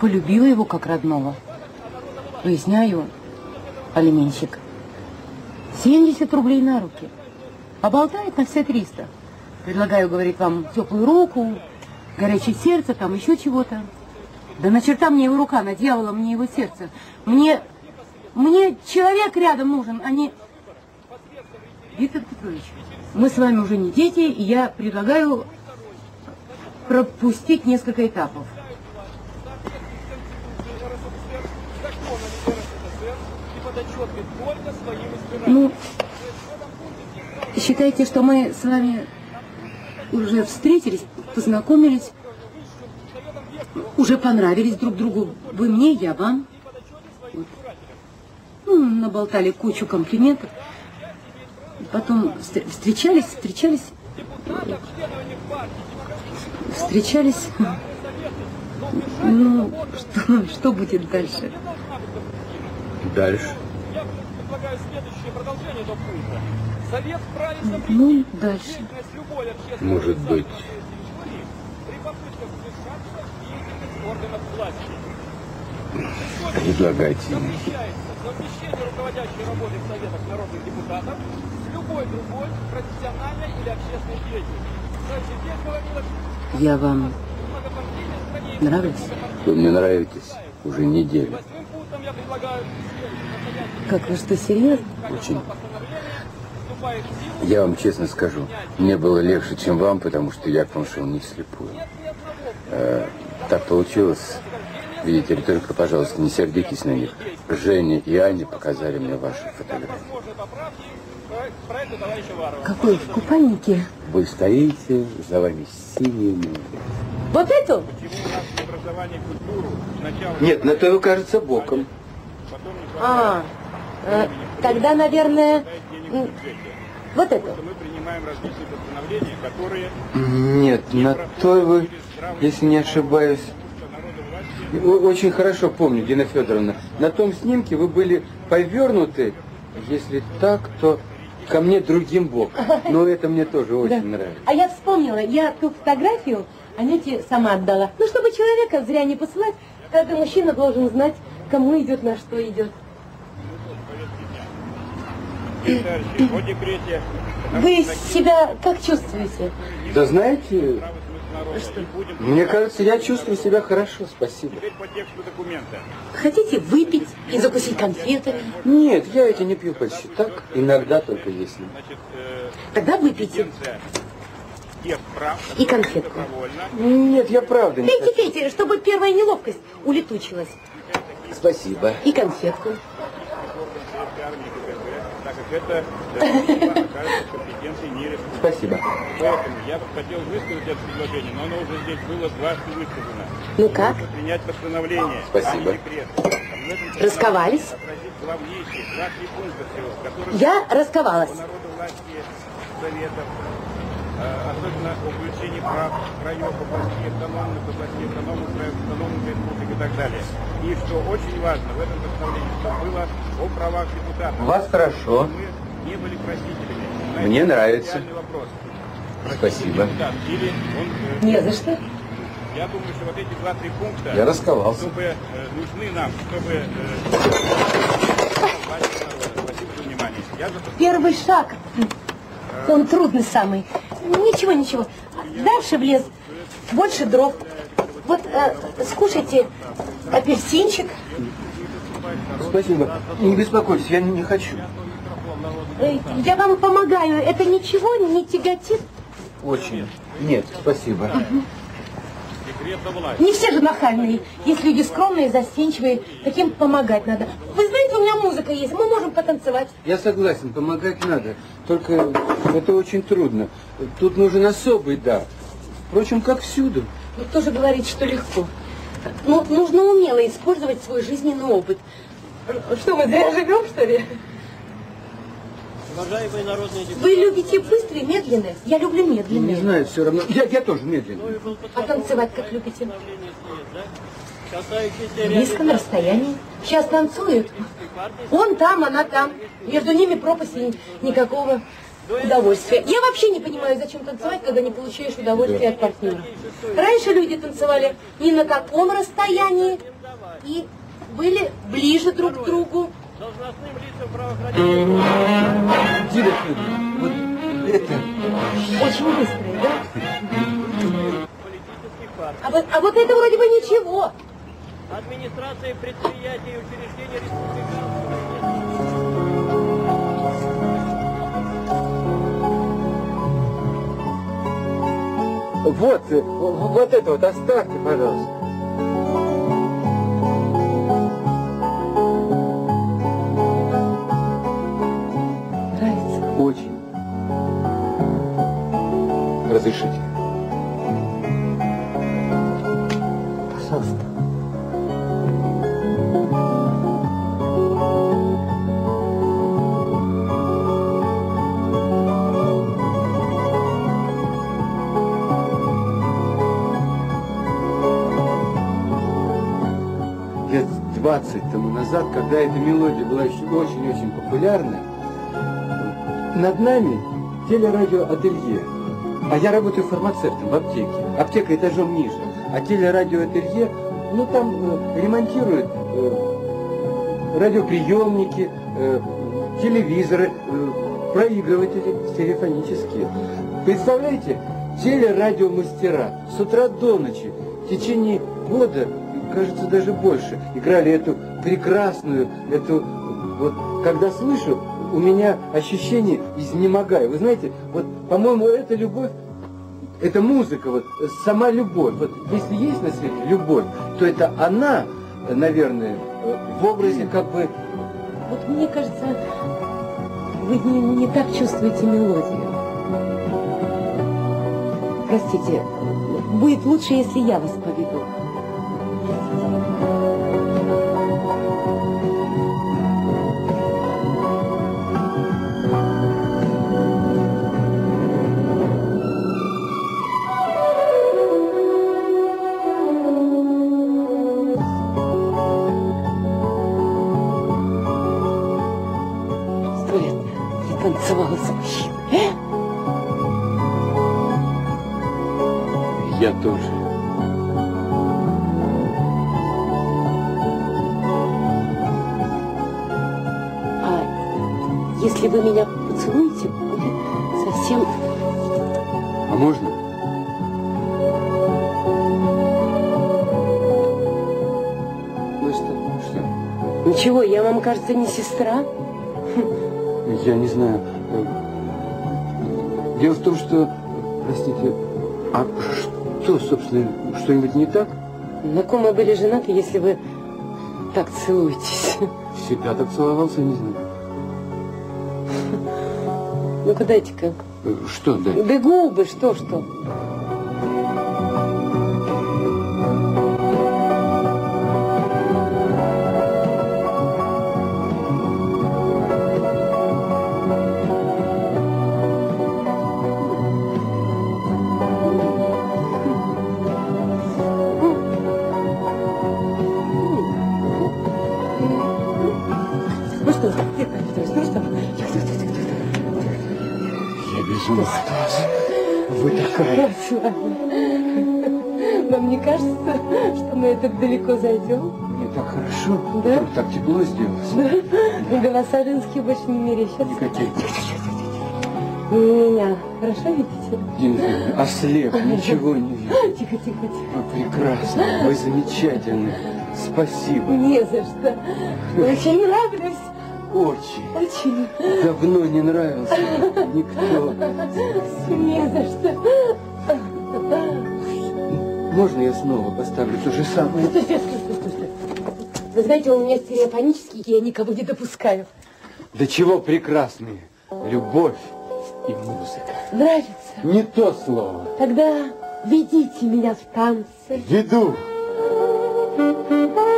полюбила его как родного. Выясняю, алименщик. 70 рублей на руки. А болтает на все 300. Предлагаю, говорит, вам теплую руку, горячее сердце, там еще чего-то. Да на черта мне его рука, на дьявола мне его сердце. Мне, мне человек рядом нужен, а не... Виктор Петрович, мы с вами уже не дети, и я предлагаю пропустить несколько этапов. Ну, считайте, что мы с вами уже встретились, познакомились, уже понравились друг другу. Вы мне, я вам. Вот. Ну, наболтали кучу комплиментов. Потом встр- встречались, встречались, встречались. Ну, что, что будет дальше? Дальше. Ну, дальше. Может быть. Предлагайте. Запрещается совмещение руководящей работы в Советах народных депутатов с любой другой профессиональной или общественной деятельностью. Кстати, здесь говорилось, Я вам нравлюсь? Вы мне нравитесь уже неделю. Как вы что, серьезно? Очень. Я вам честно скажу, мне было легче, чем вам, потому что я к вам шел не вслепую. Э, так получилось. Видите ли, только, пожалуйста, не сердитесь на них. Женя и Аня показали мне ваши фотографии. Какой в купальнике? Вы стоите, за вами синие море. Вот эту? Почему у нас в образовании культуру сначала Нет, на то вы кажется боком. А, э, тогда, наверное, вот эту. Нет, на то вы, если не ошибаюсь, очень хорошо помню, Дина Федоровна, на том снимке вы были повернуты, если так, то ко мне другим боком. Но это мне тоже очень нравится. А я вспомнила, я ту фотографию Анюте сама отдала. Ну, чтобы человека зря не посылать, каждый мужчина должен знать, кому идет, на что идет. Вы себя как чувствуете? Да знаете, мне кажется, я чувствую себя хорошо, спасибо. теперь по тексту документа. Хотите выпить и закусить конфетами? Нет, я эти не пью почти так, иногда только если. Э, Тогда выпейте. И конфетку. Нет, я правда не Пейте, хочу. пейте, чтобы первая неловкость улетучилась. Спасибо. И конфетку. Советской армии КГБ, так как это окажется компетенции не республики. Спасибо. Поэтому я хотел высказать это предложение, но оно уже здесь было дважды высказано. Ну как? Нужно принять постановление, Спасибо. а не декрет. В этом Расковались? главнейшие в которых Я расковалась. советов, э, особенно о включении прав краев, областей, автономных, областей, автономных краев, автономных так далее. И что очень важно в этом постановлении, что было о правах депутатов. У вас хорошо. Мы не были просителями. Мне нравится. Реальный вопрос. Спасибо. Депутат. Или он, э, Не за что. я думаю, что вот эти два-три пункта, Я расковался. чтобы э, нужны нам, чтобы э, власть народа. Спасибо за внимание. Я за Первый шаг. Он трудный самый. Ничего, ничего. Дальше в лес больше дров. Вот э, скушайте апельсинчик. Спасибо. Не беспокойтесь, я не хочу. Э, Я вам помогаю. Это ничего не тяготит? Очень. Нет, спасибо. Не все же нахальные. Есть люди скромные, застенчивые. Таким помогать надо. Вы знаете, у меня музыка есть. Мы можем потанцевать. Я согласен, помогать надо. Только это очень трудно. Тут нужен особый дар. Впрочем, как всюду. Ну, кто же говорит, что легко? Ну, нужно умело использовать свой жизненный опыт. Что, мы зря живем, что ли? Уважаемые народные депутаты. Вы любите быстрые, медленные? Я люблю медленные. Не знаю, все равно. Я, я тоже медленно. А танцевать как любите? Близко на расстоянии. Сейчас танцуют. Он там, она там. Между ними пропасти никакого удовольствия. Я вообще не понимаю, зачем танцевать, когда не получаешь удовольствие от партнера. Раньше люди танцевали не на таком расстоянии и были ближе друг к другу. Очень быстрые, да? А вот, а вот это вроде бы ничего. администрации предприятий и учреждений республиканского Вот, э, вот это вот оставьте, пожалуйста. Нравится. Очень. Разрешите. Назад, когда эта мелодия была еще очень-очень популярна, над нами телерадиоателье. А я работаю фармацевтом в аптеке. Аптека этажом ниже. А телерадиоателье, ну там э, ремонтируют э, радиоприемники, э, телевизоры, э, проигрыватели стереофонические. Представляете, телерадиомастера с утра до ночи в течение года, кажется, даже больше, играли эту прекрасную, эту, вот, когда слышу, у меня ощущение изнемогаю. Вы знаете, вот, по-моему, это любовь, это музыка, вот, сама любовь. Вот, если есть на свете любовь, то это она, наверное, в образе как бы Вот мне кажется, вы не, не так чувствуете мелодию. Простите, будет лучше, если я вас поведу. Тоже. А если вы меня поцелуете, будет совсем... А можно? Ну что, что? Ничего, я вам, кажется, не сестра. Я не знаю. Дело в том, что, простите, а что, собственно, что-нибудь не так? На ком мы были женаты, если вы так целуетесь? Всегда так целовался, не знаю. Ну-ка, дайте-ка. Что, да? Да губы, что, что? Ну что? Я ума от вас. Вы такая. Вам не кажется, что мы так далеко зайдем? Мне так хорошо. Да? Так тепло сделалось. Голоса женские больше не мерещатся. Никаких. Вы меня хорошо видите? Федоровна, ослеп, ничего не вижу. Тихо, тихо, тихо. Вы прекрасны, вы замечательны. Спасибо. Не за что. Очень нравлюсь. Очень. Очень. Давно не нравился никто. Не за что. Можно я снова поставлю то же самое? Стой, стой, стой, стой, стой. Вы знаете, у меня стереофонический, я никого не допускаю. До чего прекрасные любовь и музыка. Нравится? Не то слово. Тогда Ведите меня в танцы. Веду. Дина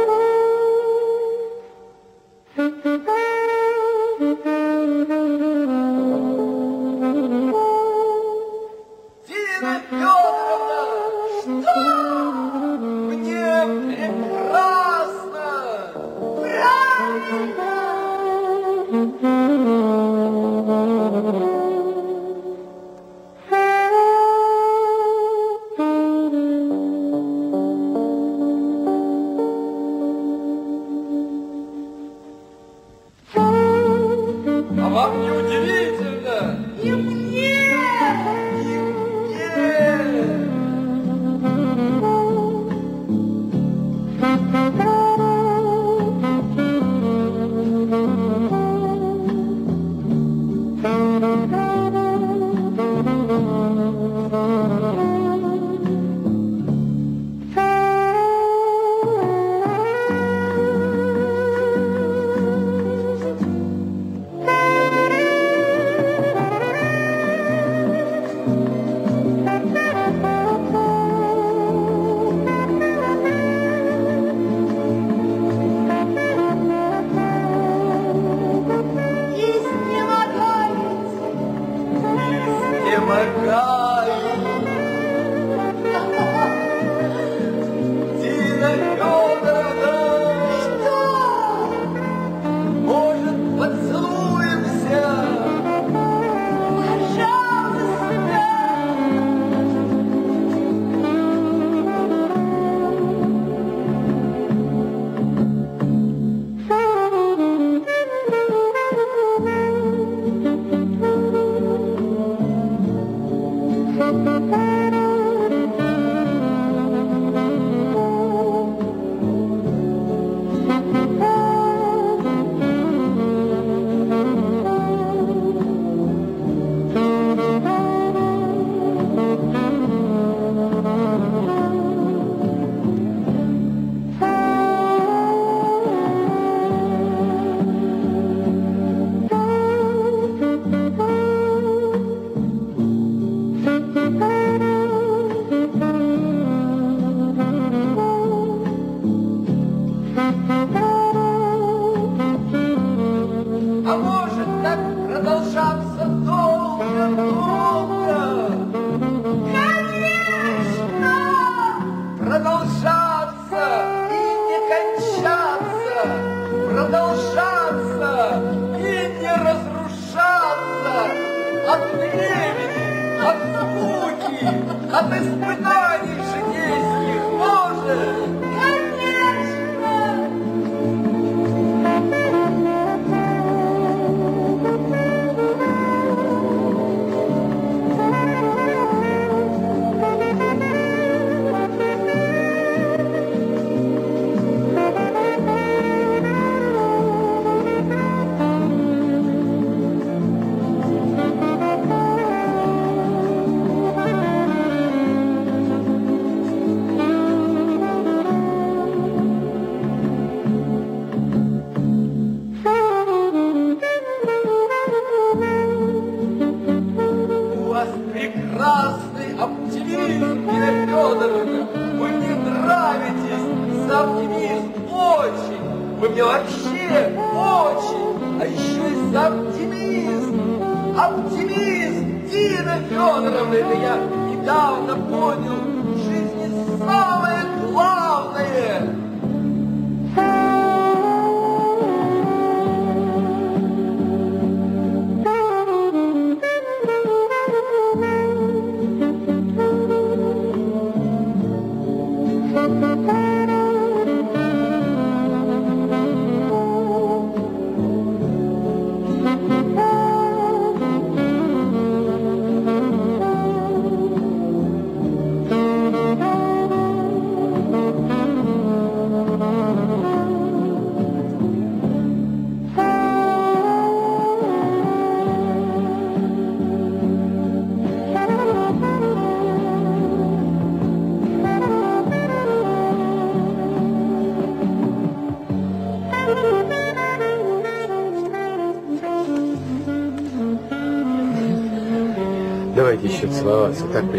действующих на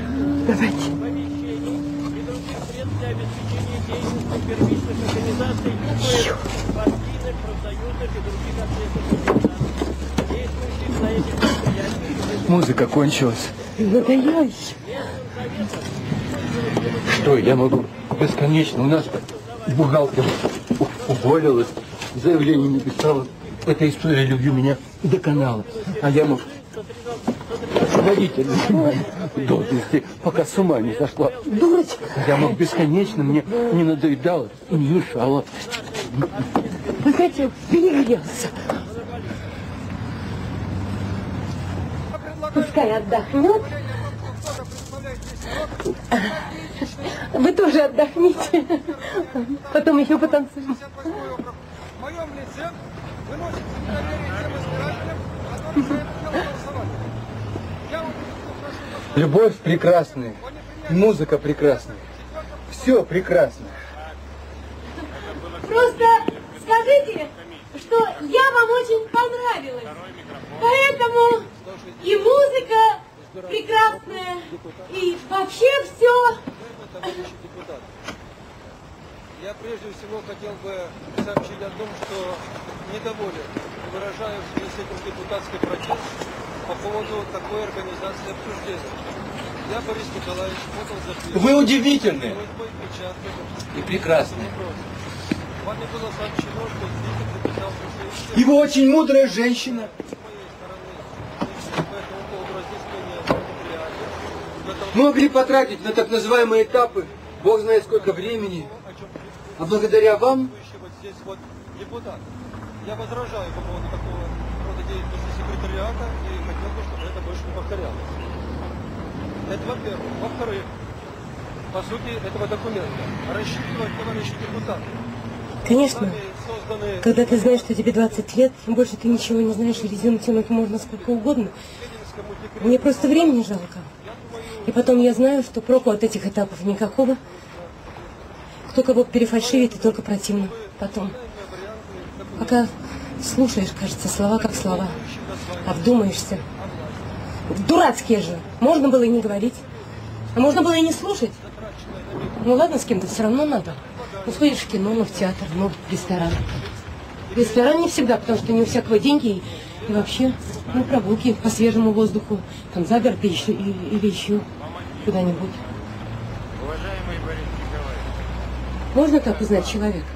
этих предприятиях. Музыка кончилась. Надоело. Что я могу бесконечно? У нас бухгалтер уволилась, заявление написала. Эта история любви меня доконала. А я, может, водитель занимаю должности, пока с ума не сошла. Дурочка. Я мог бесконечно, мне не надоедало и не мешало. Вы знаете, перегрелся. Пускай отдохнет. Вы тоже отдохните. Потом еще потанцуем. В моем лице выносится недоверие тем избирателям, которые за это дело голосовали. Я вот прошу вас Любовь прекрасная, музыка прекрасная, все прекрасно. Просто скажите, что я вам очень понравилась. Поэтому и музыка прекрасная, и вообще все. Я прежде всего хотел бы сообщить о том, что недоволен, выражаю в связи с этим депутатский протест по поводу такой организации обсуждения. Я, Борис Николаевич, подал записку. Вы удивительны. И прекрасны. Вами было сообщено, что Зикин записался в вы очень мудрая женщина. этом Могли потратить на так называемые этапы, бог знает сколько времени. А благодаря вам. Я возражаю по поводу такого рода деятельности секретариата и хотел бы, чтобы это больше не повторялось. Это во-первых. Во-вторых, по сути этого документа рассчитывать товарищи депутаты. Конечно. Созданы Когда ты знаешь, что тебе 20 лет, больше ты ничего не знаешь, и резину тянуть можно сколько угодно. Мне просто времени жалко. И потом я знаю, что проку от этих этапов никакого. Кто кого перефальшивит, и только противно потом. Пока слушаешь, кажется, слова как слова. А вдумаешься. Дурацкие же. Можно было и не говорить. А можно было и не слушать. Ну ладно, с кем-то все равно надо. Ну сходишь в кино, ну в театр, ну в ресторан. В ресторан не всегда, потому что не у всякого деньги. И, вообще, ну прогулки по свежему воздуху. Там за город еще, или, или еще куда-нибудь. Уважаемый Борис Николаевич, Можно так узнать человека?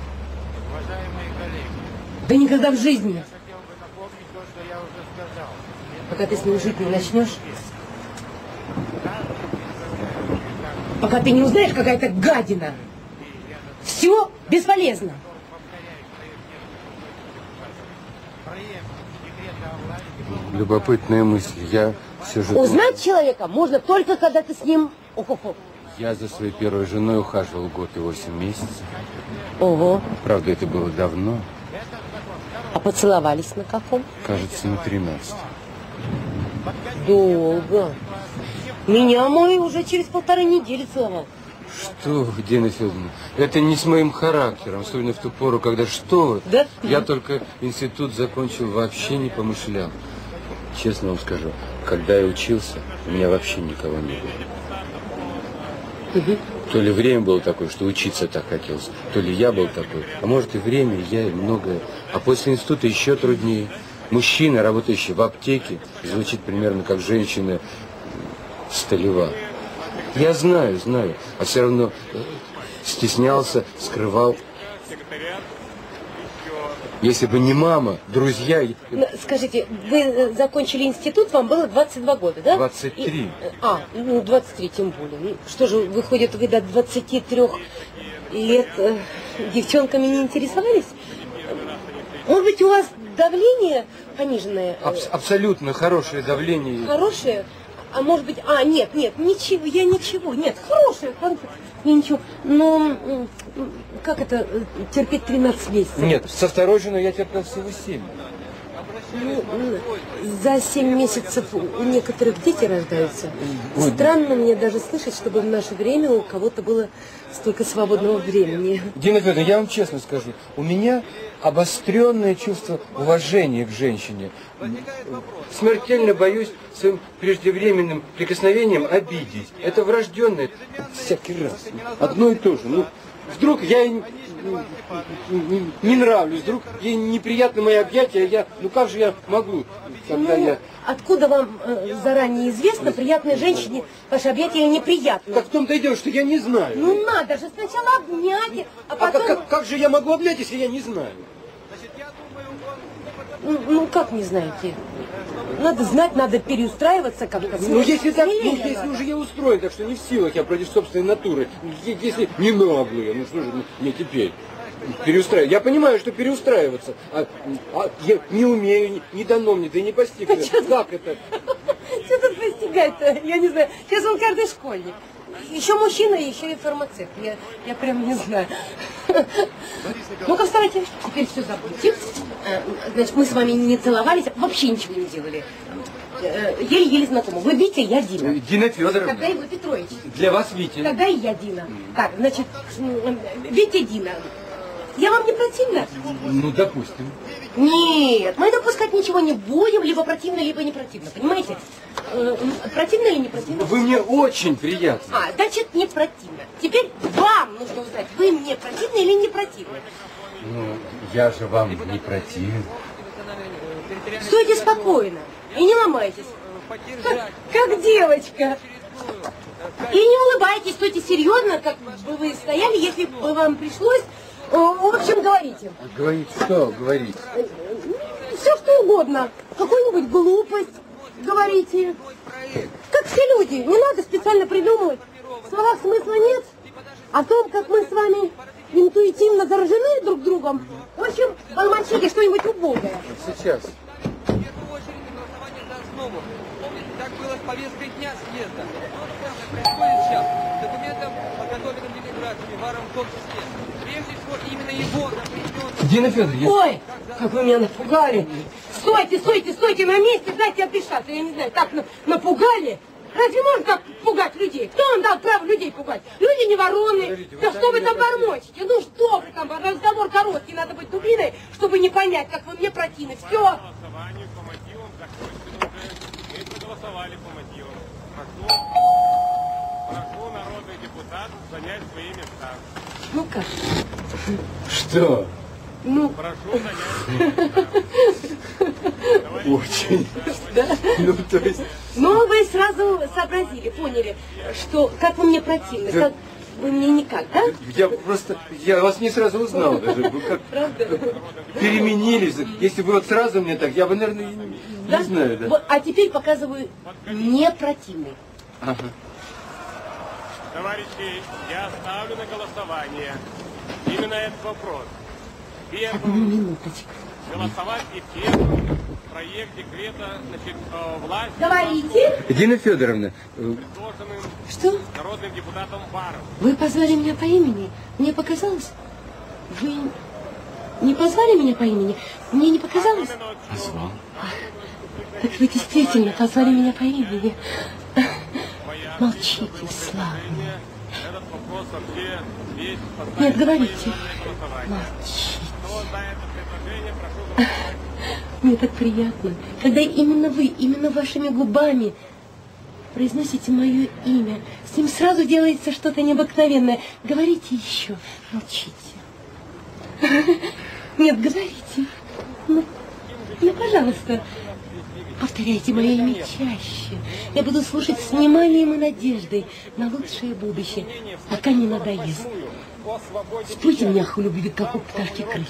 уважаемые коллеги, Да никогда в жизни. хотел бы напомнить то, что я уже сказал. Пока ты с ним жить не начнешь. Пока ты не узнаешь, какая это гадина. Все бесполезно. Любопытная мысль. Я все же... Узнать человека можно только, когда ты с ним... Ого. Я за своей первой женой ухаживал год и восемь месяцев. Ого. Правда, это было давно. А поцеловались на каком? Кажется, на 13. Долго. Меня мой уже через полторы недели целовал. Что Дина Федоровна, это не с моим характером, особенно в ту пору, когда что вы? Да? Я только институт закончил, вообще не помышлял. Честно вам скажу, когда я учился, у меня вообще никого не было. То ли время было такое, что учиться так хотелось, то ли я был такой. А может и время, и я, и многое. А после института еще труднее. Мужчина, работающий в аптеке, звучит примерно как женщина столева. Я знаю, знаю, а все равно э, стеснялся, скрывал. Если бы не мама, друзья, Скажите, вы э, закончили институт, вам было 22 года, да? 23. И- а, ну 23 тем более. Ну, что же, выходит, вы до 23 лет э, девчонками не интересовались? Может быть, у вас давление пониженное? абс- абсолютно хорошее давление. Хорошее? А может быть, а, нет, нет, ничего, я ничего, нет, хорошее, хорошее, я ничего. Но, как это, э, терпеть 13 месяцев? Нет, со второй женой я терпел всего семь. Ну, м, за 7 месяцев у некоторых дети рождаются. Странно мне даже слышать, чтобы в наше время у кого-то было столько свободного времени. Дина Федоровна, я вам честно скажу, у меня обостренное чувство уважения к женщине. Смертельно боюсь своим преждевременным прикосновением обидеть. Это врожденное всякий раз. Одно и то же. Ну, вдруг я не, не нравлюсь, вдруг ей неприятны мои объятия, я, ну как же я могу, когда Ну, я... Откуда вам э, заранее известно, приятной женщине ваши объятия неприятны? Так в том-то и дело, что я не знаю. Ну надо же сначала обнять, а А потом... как, как, как же я могу обнять, если я не знаю? Ну, ну, как не знаете? Надо знать, надо переустраиваться как-то. Ну, если так, ну, если уже я устроен, так что не в силах я против собственной натуры. Если не наглые, ну что же мне теперь? Переустраивать. Я понимаю, что переустраиваться. А, а я не умею, не, не дано мне, да и не постигну. Как это? Что тут постигать-то? Я не знаю. Сейчас он каждый школьник. Еще мужчина, еще и фармацевт. Я, я прям не знаю. Ну-ка, вставайте. Теперь все забудьте. Э, Значит, мы с вами не целовались, вообще ничего не делали. Э, Еле-еле знакомы. Вы Витя, я Дина. Дина Федоровна. Тогда и вы Петрович. Для вас, Витя. Тогда и я Дина. Так, значит, Витя Дина. Я вам не противна? Ну, допустим. Нет, мы допускать ничего не будем, либо противно, либо не противно, понимаете? Э, Противно или не противно? Вы мне очень приятны. А, значит, не противно. Теперь вам нужно узнать, вы мне противны или не противны. Ну, я же вам не противен. Стойте спокойно и не ломайтесь. Как, как девочка. И не улыбайтесь, стойте серьезно, как бы вы стояли, если бы вам пришлось. Э, В общем, говорите. Говорить что? Говорить. Все что угодно. Какую-нибудь глупость говорите. Как все люди. Не надо специально придумывать. В словах смысла нет. О том, как мы с вами интуитивно заражены друг другом. В общем, бормочите что-нибудь убогое. Сейчас. основу. Помните, так было с повесткой дня съезда. То же самое происходит сейчас. С документом, подготовленным делегациями, варом в том числе. Дина Федоровна, Ой, как вы меня напугали. Стойте, стойте, стойте на месте, дайте отдышаться. Я не знаю, так на- напугали. Разве можно так пугать людей? Кто вам дал право людей пугать? Люди не вороны. Да что вы там бормочете? Ну что вы там, разговор короткий, надо быть дубиной, чтобы не понять, как вы мне противны. Все. Голосованию по мотивам закончено уже. Мы проголосовали по мотивам. Прошу, прошу народный депутат занять свои места. Ну-ка. Что? Ну. Прошу Очень. Да? Ну, то есть... Ну, вы сразу сообразили, поняли, что как вы мне противны, Да. как вы мне никак, да? Я просто, я вас не сразу узнал даже. Вы как Правда? переменились. Если бы вот сразу мне так, я бы, наверное, не, не знаю, да. А теперь показываю не противный. Ага. Товарищи, я ставлю на голосование именно этот вопрос. Первым голосовать и первым проект декрета значит, э, власти Говорите. Дина Федоровна, э, предложенным Что? народным депутатом Баром. Вы позвали меня по имени? Мне показалось? Вы не позвали меня по имени? Мне не показалось? Позвал. Так вы действительно позвали меня по имени. Молчите, поставить Нет, говорите. Молчите. Мне так приятно, когда именно вы, именно вашими губами произносите мое имя. С ним сразу делается что-то необыкновенное. Говорите еще. Молчите. Нет, говорите. Ну, ну, пожалуйста. Повторяйте мое имя чаще. Я буду слушать с вниманием и надеждой на лучшее будущее, пока не надоест. Спойте мне, ах, любви, как у пташки крылья.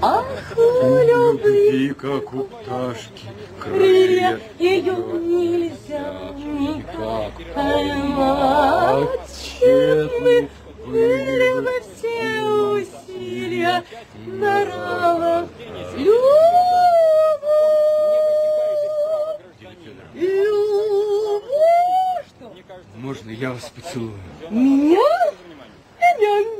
Ах, любви, как у пташки, крылья, ее нельзя никак поймать. Тщетны были бы все усилия нрава. Любовь, любовь? Можно я вас поцелую? Меня? Меня не.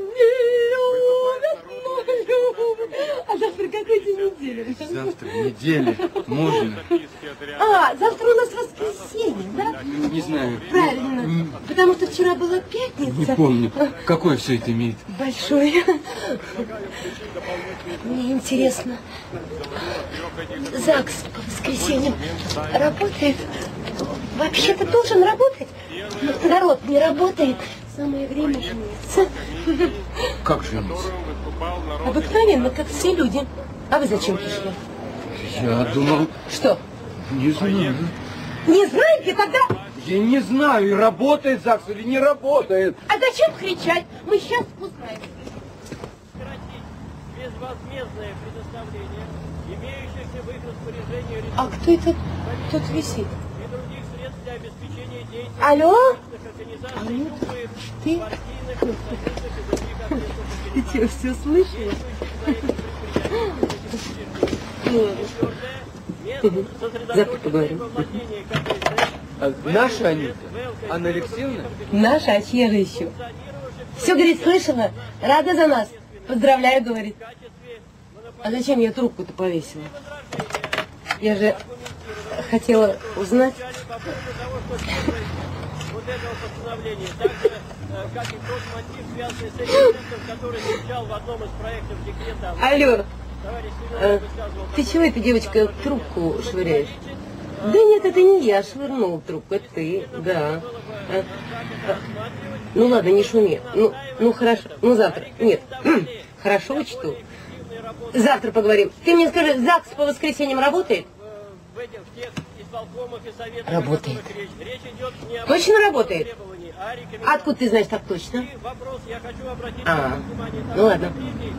А завтра какой день недели? Завтра, неделя, можно? А, завтра у нас воскресенье, да? Не знаю. Правильно. Потому что вчера была Не пятница. помню. Какое все это имеет? Большое. Мне интересно. ЗАГС по воскресеньям работает? Вообще-то должен работать. Народ не работает. Самое время жениться. Как жениться? Обыкновенно, как все люди. А вы зачем пришли? Я думал... Что? Не знаю. Не знаете, тогда... Я не знаю, работает ЗАГС или не работает. А зачем кричать? Мы сейчас узнаем. Безвозмездное предоставление имеющихся в их распоряжении А кто это тут висит? и других средств для обеспечения деятельности Алло? Ты? Ты что, все слышала? Ну, Завтра поговорим. А наша Анита? Анна Алексеевна? Наша, а чья же еще? Все, говорит, слышала? Рада за нас. Поздравляю, говорит. А зачем я трубку-то повесила? Я же хотела узнать. Вот этого постановления, также э, как и тот мотив, связанный с этим пунктом, который звучал в одном из проектов декрета. Алло, высказывал ты чего это, девочка, трубку швыряешь? Да нет, это не я швырнул трубку, это ты, да. А, ну ладно, не шуми. Ну, ну хорошо, ну завтра. Нет, хорошо учту. Завтра поговорим. Ты мне скажи, ЗАГС по воскресеньям работает? Работает. Точно работает? а откуда ты знаешь так точно? А, ну ладно,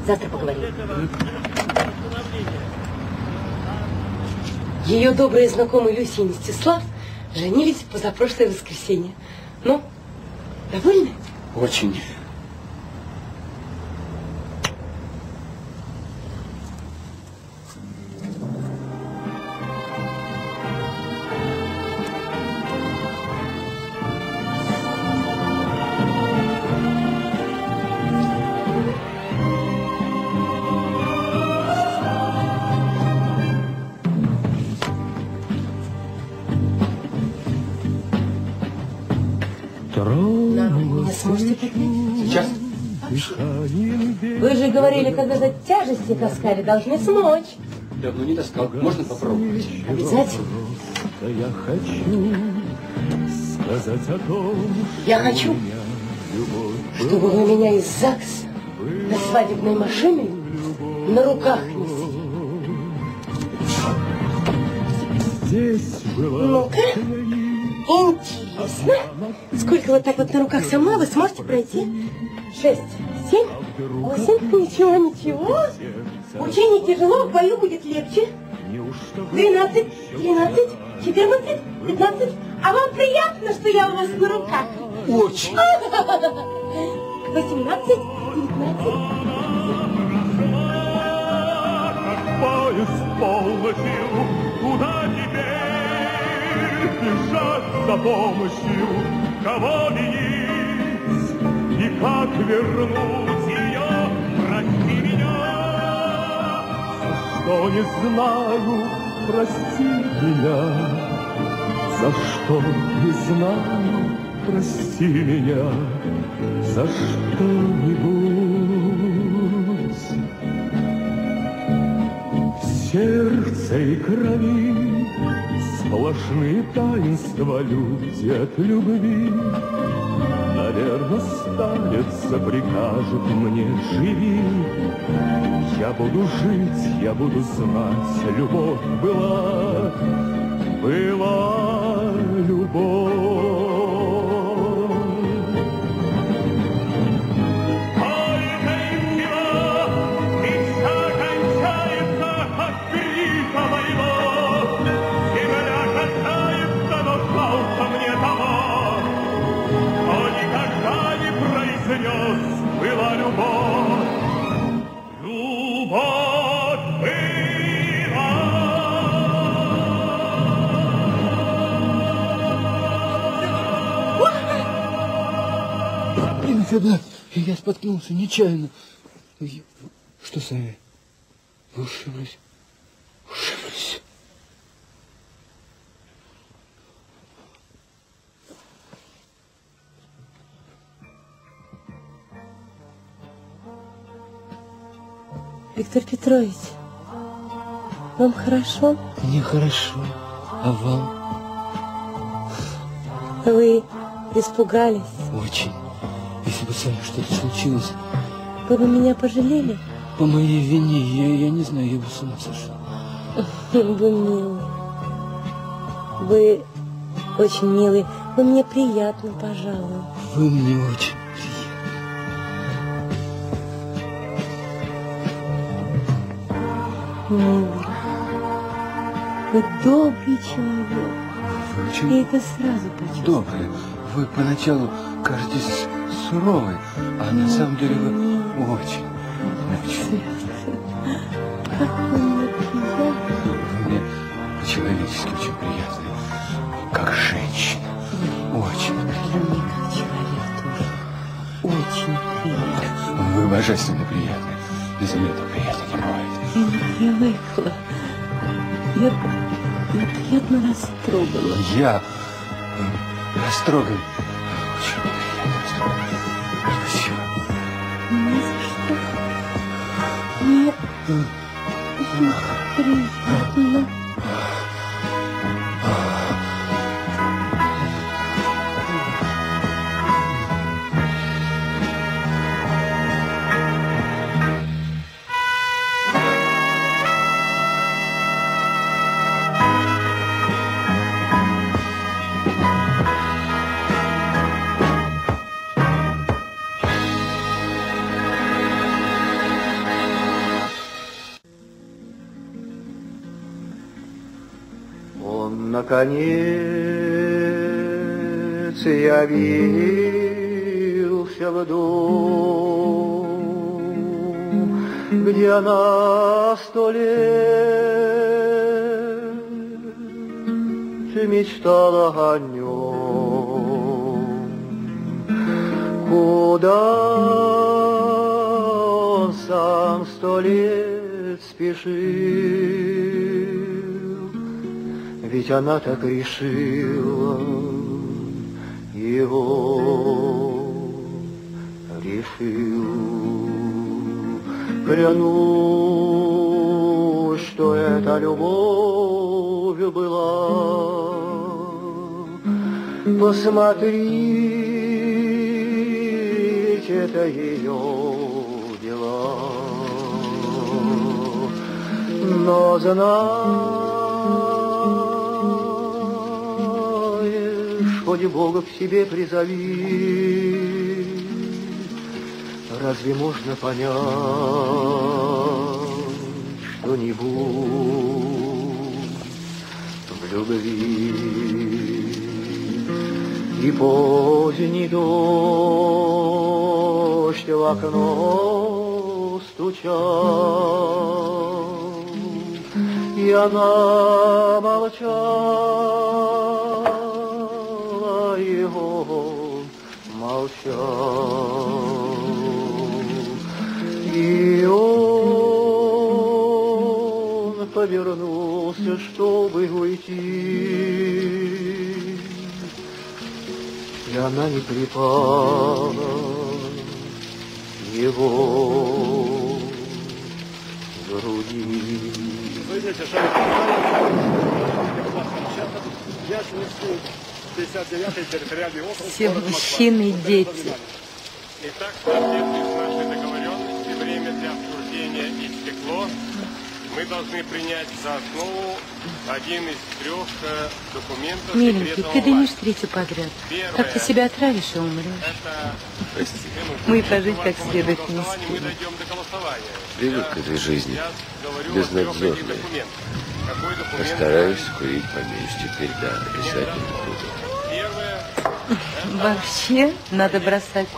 завтра поговорим. Ее добрые знакомые Люси и Мстислав женились позапрошлое воскресенье. Ну, довольны? Очень. Когда за тяжести таскали, должны смочь. Давно не таскал. Можно попробовать? Обязательно. Я хочу сказать о том, Я хочу, чтобы вы меня из ЗАГСа на свадебной машине на руках несли. здесь была Ну-ка, интересно. Сколько вот так вот на руках мной вы сможете пройти? Шесть, семь, восемь, ничего, ничего. Учение тяжело, в бою будет легче. Двенадцать, тринадцать, четырнадцать, пятнадцать. А вам приятно, что я у вас на руках? Очень. Восемнадцать, девятнадцать. поезд полночью, куда теперь бежать за помощью, кого винить и как вернуть ее, прости меня, что не знаю, прости меня, за что не знаю, прости меня, за что-нибудь. сердце и крови Сплошные таинства люди от любви Наверно, старец прикажет мне живи Я буду жить, я буду знать, любовь была Была любовь Когда я споткнулся нечаянно. Что с вами? Вы ушиблись? Ушиблись. Виктор Петрович, вам хорошо? Мне хорошо, а вам? Вы испугались? Очень. Если бы с вами что-то случилось, Вы бы меня пожалели? по моей вине, я, я не знаю, я бы с ума сошел. Вы милый. Вы очень милый. Вы мне приятно, пожалуй. Вы мне очень Милый. Вы добрый человек. Вы очень Я это сразу почувствовала. добрые. Вы поначалу кажетесь суровой, а на самом деле вы очень, очень. Вы мне по-человечески очень приятны. Как женщина. Очень. Вы мне как человек тоже. Очень приятно. Вы божественно приятны. Земле так приятно не бывает. Я привыкла. Я, приятно растрогала. Я растроган. Мне приятно. Наконец, явился в дом, где она сто лет мечтала о нем. Куда он сам сто лет спешил, ведь она так решила его решил. Клянусь, что эта любовь была. Посмотрите, это ее дела. Но знаешь, хоть Бога к себе призови, разве можно понять что-нибудь в любви? И поздний дождь в окно стучал, и она молчала, И он повернулся, чтобы уйти. И она не припала его груди. Что я 59-й территориальный округ. Все мужчины и дети. Итак, в соответствии с нашей договоренностью, время для обсуждения истекло. Мы должны принять за основу один из трех э, документов Миленький, секретного ты дымишь третью подряд. Первое. Как ты себя отравишь и умрешь. Это Мы и пожить как следует не мы успеем. Привык к этой жизни. Я Постараюсь курить поменьше теперь, да, обязательно буду. Вообще надо бросать.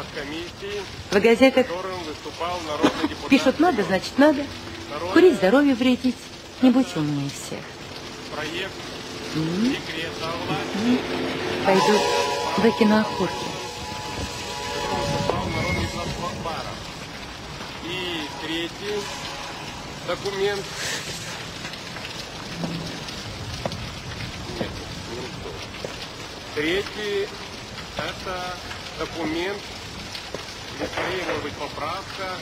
В газетах пишут надо, значит надо. Курить здоровье вредить. Не будь умнее всех. Проект. Пойду депутат Бакбаров. И третий документ. Нет, не то. Третий это документ, скорее может быть поправка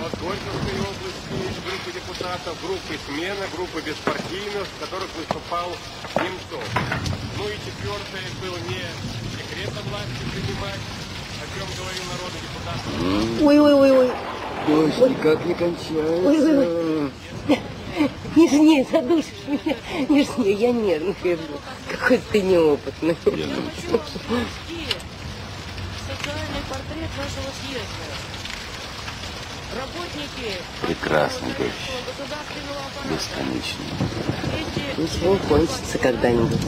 от Горьковской области, группы депутатов, группы смена, группы беспартийных, в которых выступал Немцов. Ну и четвертое было не секретно власти принимать, о чем говорил народный депутат. Ой-ой-ой-ой. Дождь никак не кончается. Ой-ой-ой. Нежнее задушишь меня. Нежнее, я нервничаю. Какой ты неопытный. Я портрет нашего съезда. Работники Прекрасный дождь. Бесконечный. Ничего, кончится когда-нибудь.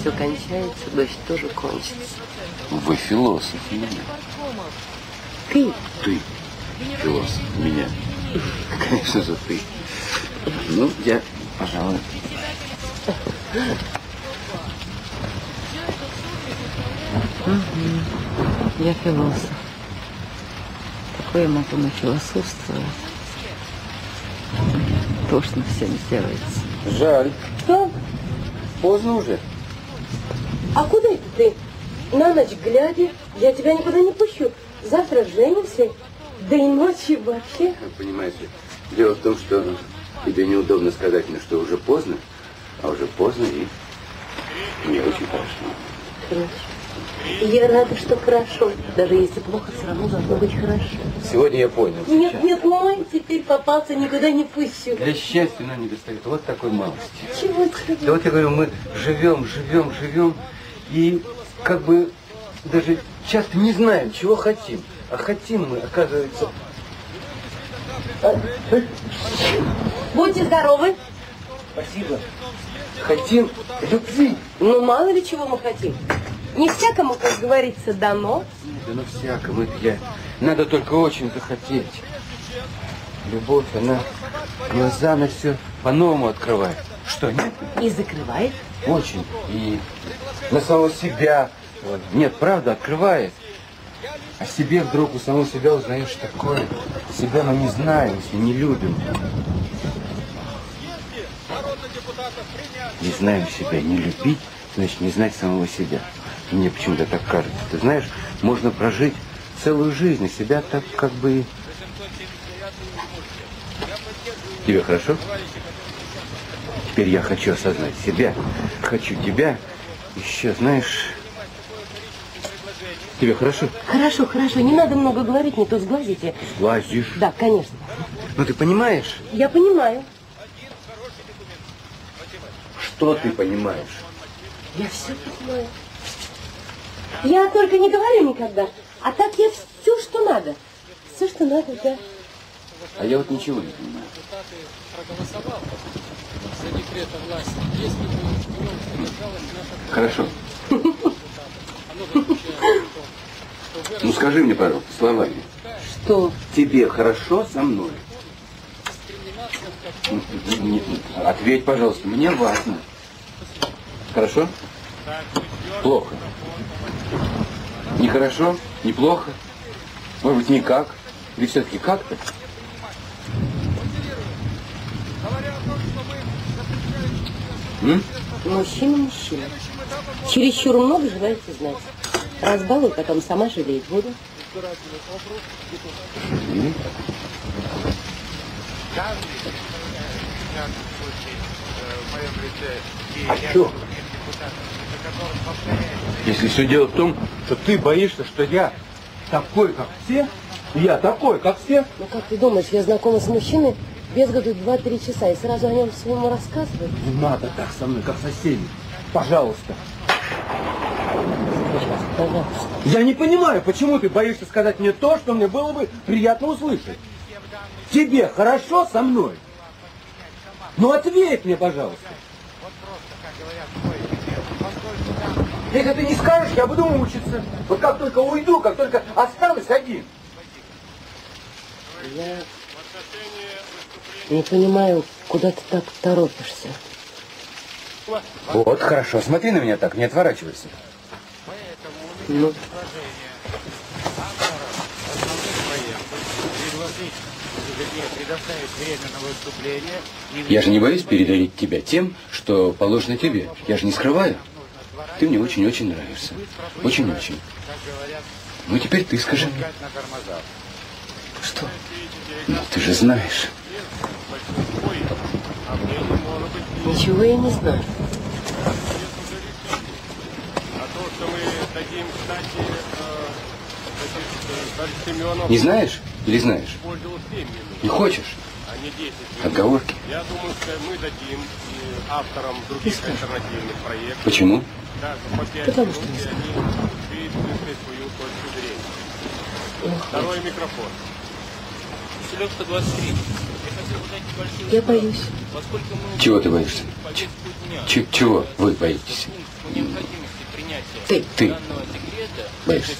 Все кончается, дождь тоже кончится. Вы философ, меня. Ты? Ты философ, меня. Конечно же, ты. Ну, я, пожалуй, Мгм. Я философ. Какое могу нафилософствовать? Тошно всем сделается. Жаль. Что? Поздно уже. А куда это ты? На ночь глядя, я тебя никуда не пущу. Завтра женимся, да и ночью вообще. Понимаете, дело в том, что тебе неудобно сказать мне, что уже поздно, а уже поздно и мне очень хорошо. Хорошо. Я рада, что хорошо. Даже если плохо, все равно должно быть хорошо. Сегодня я понял. Нет, нет, мой теперь попался, никуда не пущу. Для счастья нам не достает вот такой малости. Чего тебе? Да вот я говорю, мы живем, живем, живем, и как бы даже часто не знаем, чего хотим. А хотим мы, оказывается... Будьте здоровы. Спасибо. Хотим любви. Ну, мало ли чего мы хотим. Не всякому, как говорится, дано. Да ну всякому это я. Надо только очень захотеть. Любовь, она глаза на все по-новому открывает. Что, нет? И закрывает. Очень. И на самого себя. Нет, правда, открывает. А себе вдруг у самого себя узнаешь такое. Себя мы не знаем, если не любим. Не знаем себя, не любить, значит не знать самого себя. Мне почему-то так кажется. Ты знаешь, можно прожить целую жизнь, а себя так как бы... Тебе хорошо? Теперь я хочу осознать себя. Хочу тебя. Еще, знаешь... Тебе хорошо? Хорошо, хорошо, не надо много говорить, не то сглазите. Лазишь. Да, конечно. Ну ты понимаешь, Я понимаю. что ты понимаешь? Я все понимаю. Я только не говорю никогда. А так я все, что надо. Все, что надо, да. А я вот ничего не понимаю. проголосовал за декрет о власти, если бы Хорошо. том, что Ну скажи мне, пожалуйста, словами. Что? Тебе хорошо со мной? Ответь, пожалуйста, мне важно. Хорошо? Плохо. Нехорошо? Неплохо? Может быть, никак? Или все-таки как-то? М? Мужчина, мужчина. Чересчур много желаете знать. Разбалуй, потом сама жалеть буду. А повторяется Если все дело в том, что ты боишься, что я такой, как все, я такой, как все. Ну как ты думаешь, я знакома с мужчиной без году два-три часа и сразу о нем своему рассказываю? Не надо так со мной, как соседи. Пожалуйста. Пожалуйста. Я не понимаю, почему ты боишься сказать мне то, что мне было бы приятно услышать. Тебе хорошо со мной? Ну ответь мне, пожалуйста. Если ты не скажешь, я буду мучиться. Вот как только уйду, как только останусь один. Я не понимаю, куда ты так торопишься. Вот, хорошо. Смотри на меня так, не отворачивайся. Ну, Я же не боюсь передарить тебя тем, что положено тебе. Я же не скрываю. Ты мне очень-очень нравишься. Очень-очень. Ну теперь ты скажи мне. Что? Ну, ты же знаешь. Ничего я не знаю. То, что мы дадим, кстати, значит, Царь Семенов Не знаешь или знаешь? использовал 7 минут, Не хочешь? а не 10 минут. Отговорки. Я думаю, что мы дадим авторам других альтернативных проектов. Почему? Да, по 5 Потому минут, что не и знаю. они высказать свою точку зрения. Второй микрофон. Киселев 123. Я боюсь. Чего ты боишься? Ч- чего вы боитесь? Ты. Ты. Боишься?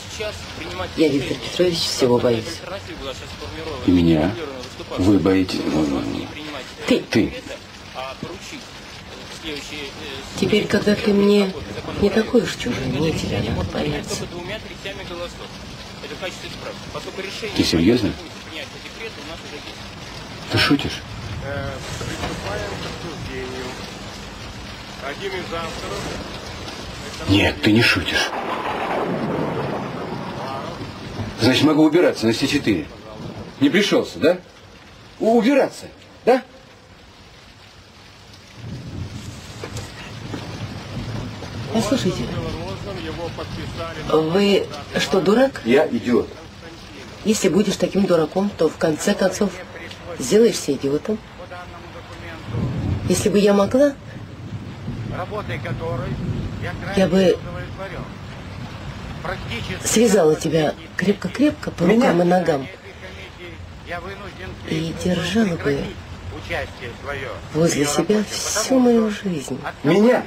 Я. Виктор Петрович, всего боюсь. И меня? Вы боитесь... ну, ну, принимать Ты. Ты. Теперь, когда ты мне не такой уж чужой, мне тебя надо бояться. только двумя третями голосов. Это в качестве справки. Поскольку решение... Ты серьезно? Принятие декрета у нас уже есть. Ты шутишь? Э, Приступаем к обсуждению. Один из авторов Нет, ты не шутишь. Значит, могу убираться на все четыре. Не пришелся, да? Убираться, да? Послушайте, вы что, дурак? Я идиот. Если будешь таким дураком, то в конце концов сделаешься идиотом. Если бы я могла, я бы связала тебя крепко-крепко по рукам и ногам и держала бы возле себя всю мою жизнь. Меня?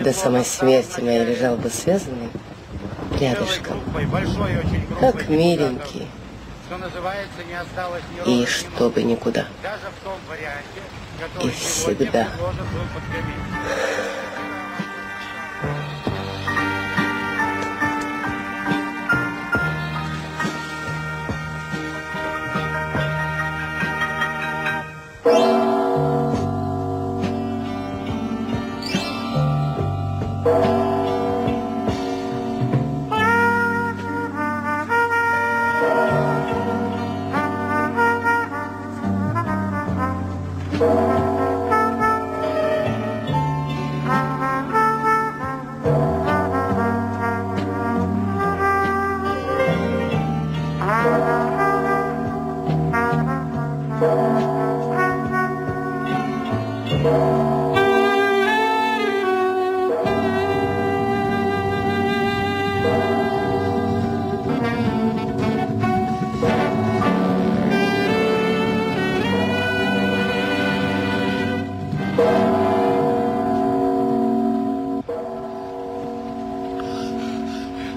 До самой смерти моей лежал бы связанный рядышком, как миленький, и чтобы никуда. даже в том варианте, И всегда. предложен был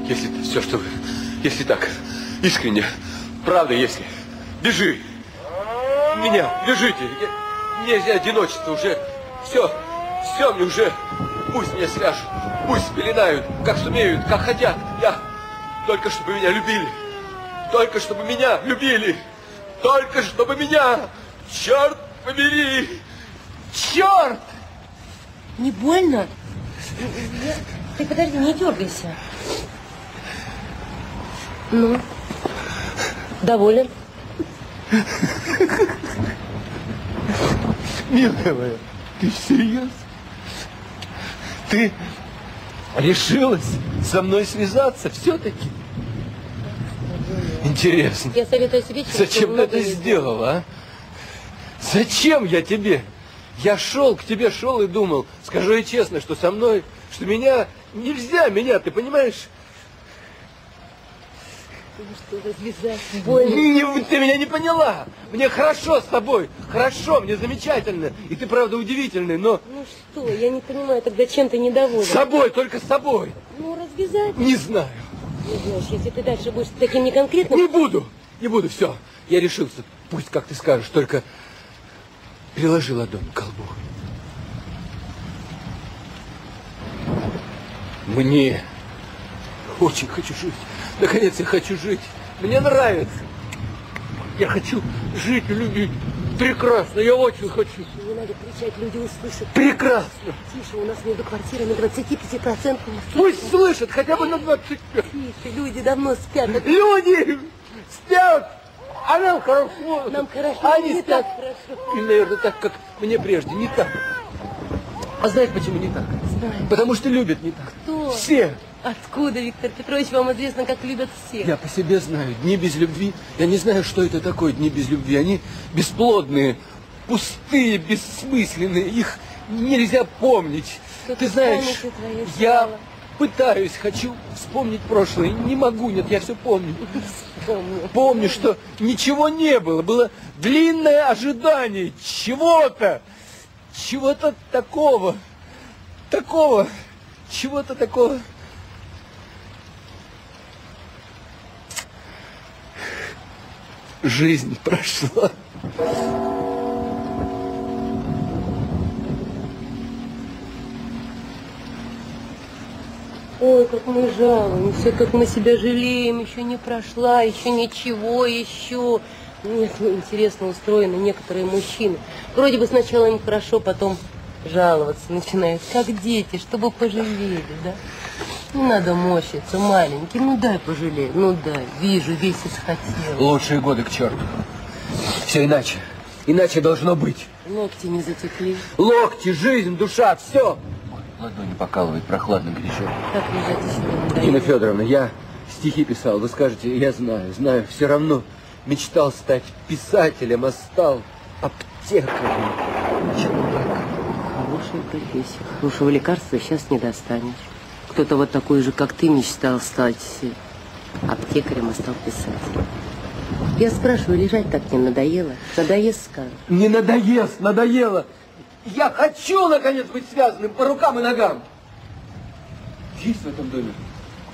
Если все, что вы... Если так, искренне, правда, если... Бежи! Меня, бежите! Мне здесь одиночество уже... Все, все мне уже... Пусть меня свяжут, пусть пеленают, как сумеют, как хотят. Я... Только чтобы меня любили. Только чтобы меня любили. Только чтобы меня... Черт побери! Черт! Не больно? Ты подожди, не дергайся. Ну, доволен? Милая моя, ты серьезно? Ты решилась со мной связаться все-таки? Интересно. Я советую себе... Зачем ты это сделала, а? Зачем я тебе? Я шел к тебе, шел и думал, скажу ей честно, что со мной, что меня нельзя, меня, ты понимаешь? Что развязать? Больно. Не- ты меня не поняла. Мне хорошо с тобой, хорошо, мне замечательно. И ты, правда, удивительный, но Ну что, я не понимаю, тогда чем ты недоволен? с собой, только с собой. Ну, развязать? Не знаю. Не знаешь, если ты дальше будешь таким неконкретным... Не буду, не буду, все. Я решился. Пусть, как ты скажешь, только приложи ладонь к колбу. Мне очень хочу жить. Наконец я хочу жить. Мне нравится. Я хочу жить и любить. Прекрасно, я очень хочу. Не надо кричать, люди услышат. Прекрасно. Тише, у нас между квартирами 25% Пусть слышат хотя бы на 25. Тише, люди давно спят. Люди спят. А нам хорошо. Нам хорошо, Они не спят. так хорошо. И, наверное, так, как мне прежде. Не так. А знаешь, почему не так? Знаю. Потому что любят не так. Кто? Все. Откуда, Виктор Петрович, вам известно, как любят все? Я по себе знаю. Дни без любви. Я не знаю, что это такое дни без любви. Они бесплодные, пустые, бессмысленные. Их нельзя помнить. Что-то Ты знаешь, я пытаюсь, хочу вспомнить прошлое. Не могу, нет, я все помню. Вспомнил. Помню, что ничего не было. Было длинное ожидание чего-то. Чего-то такого. Такого. Чего-то такого. Жизнь прошла. Ой, как мы жалуемся, как мы себя жалеем, еще не прошла, еще ничего, еще. Нет, ну, интересно устроены некоторые мужчины. Вроде бы сначала им хорошо, потом жаловаться начинают, как дети, чтобы пожалели, да? Не надо морщиться, маленький, ну дай пожалеть, ну дай, вижу, весь исхотел. Лучшие годы к черту. Все иначе. Иначе должно быть. Локти не затекли, Локти, жизнь, душа, все. Ладони покалывает, прохладно гречет. так лежать еще не. Нина Федоровна, я стихи писал. Вы скажете, я знаю, знаю. Все равно мечтал стать писателем, а стал аптекарем. Хорошая профессия. Хорошего лекарства сейчас не достанешь. Кто-то вот такой же, как ты, мечтал стать аптекарем, а стал писателем. Я спрашиваю, лежать так не надоело? Надоест, скажешь. Не надоест, надоело. Я хочу, наконец, быть связанным по рукам и ногам. Есть в этом доме?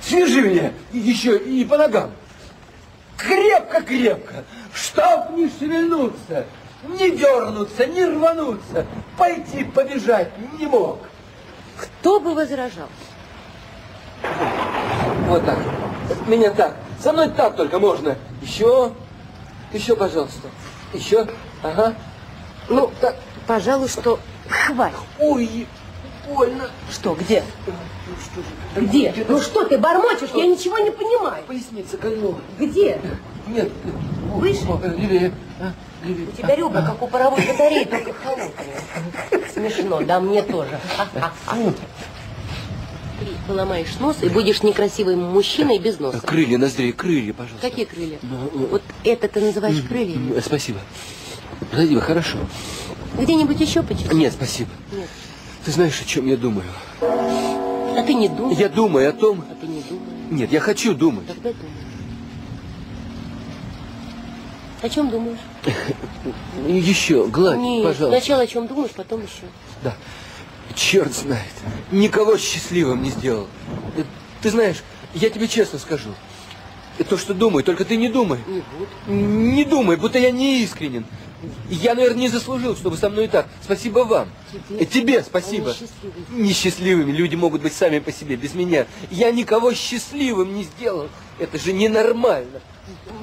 Свяжи меня и еще и по ногам. Крепко-крепко, чтоб не шевельнуться, не дернуться, не рвануться, пойти побежать не мог. Кто бы возражал? Вот так. Меня так. Со мной так только можно. Еще. Еще, пожалуйста. Еще. Ага. Ну, так, пожалуй, что хватит. Ой, больно. Что, где? Где? Ну что ты бормочешь? Я ничего не понимаю. Поясница кольнула. Где? Нет. Выше? Левее. А, левее. У тебя ребра, как у паровой батареи, только холодные. Смешно, да мне тоже. Ты поломаешь нос и будешь некрасивым мужчиной без носа. Крылья, ноздрей, крылья, пожалуйста. Какие крылья? Ну, Вот это ты называешь крыльями? М, Спасибо. Спасибо, хорошо. Где-нибудь еще почесать? Нет, спасибо. Нет. Ты знаешь, о чем я думаю? А ты не думай. Я думаю о том... А ты не думай. Нет, я хочу думать. Тогда думай. О чем думаешь? Еще, гладь, Нет, пожалуйста. сначала о чем думаешь, потом еще. Да. Черт знает. Никого счастливым не сделал. Э, Ты знаешь, я тебе честно скажу. То, что думаю, только ты не думай. Не буду. Не думай, будто я не искренен. Я, наверное, не заслужил, чтобы со мной так. Спасибо вам. Тебе. Э, Тебе спасибо. Они счастливые. Несчастливыми люди могут быть сами по себе, без меня. Я никого счастливым не сделал. Это же ненормально.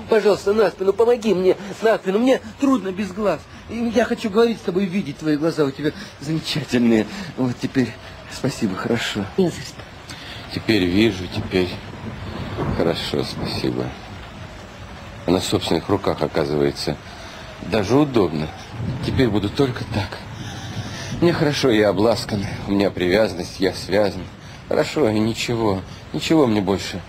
Пожалуйста, на спину, помоги мне, на спину. Мне трудно без глаз. Я хочу говорить с тобой, видеть твои глаза. У тебя замечательные. Вот теперь спасибо, хорошо. Теперь вижу, теперь хорошо, спасибо. На собственных руках, оказывается, даже удобно. Теперь буду только так. Мне хорошо, я обласкан, у меня привязанность, я связан. Хорошо, и ничего, ничего мне больше.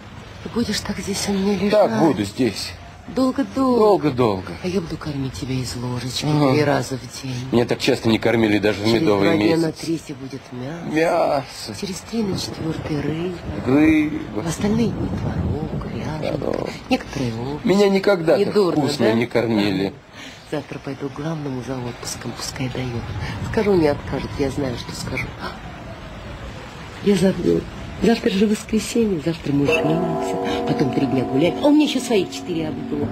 Ты будешь так здесь у меня лежать? Так буду здесь. Долго-долго. Долго-долго. А я буду кормить тебя из ложечки Ага. три раза в день. Меня так часто не кормили даже в Через медовый два дня на месяц. третий будет мясо. Мясо, Через три на четвертый рыба. В рыба. остальные дни творог, ряженка. Некоторые овощи. Меня никогда Не так дурно, вкусно да? не кормили. Завтра пойду к главному за отпуском, пускай дает. Скажу, не откажет, я знаю, что скажу. Я забыл. Завтра же воскресенье, завтра мы женимся, потом три дня гулять. А у меня еще своих четыре обдула.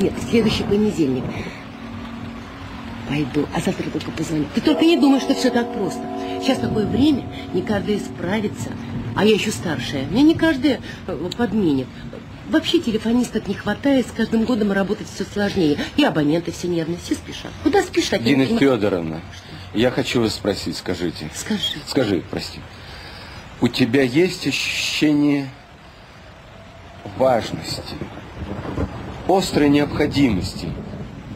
Нет, следующий понедельник. Пойду, а завтра только позвоню. Ты только не думай, что все так просто. Сейчас такое время, не каждый справится. А я еще старшая. Мне не каждый э, подменит. Вообще телефонисток не хватает, с каждым годом работать все сложнее. И абоненты все нервные, все спешат. Куда спешат? Дина. Федоровна, я хочу вас спросить, скажите. Скажи. Скажи, прости. У тебя есть ощущение важности? острой необходимости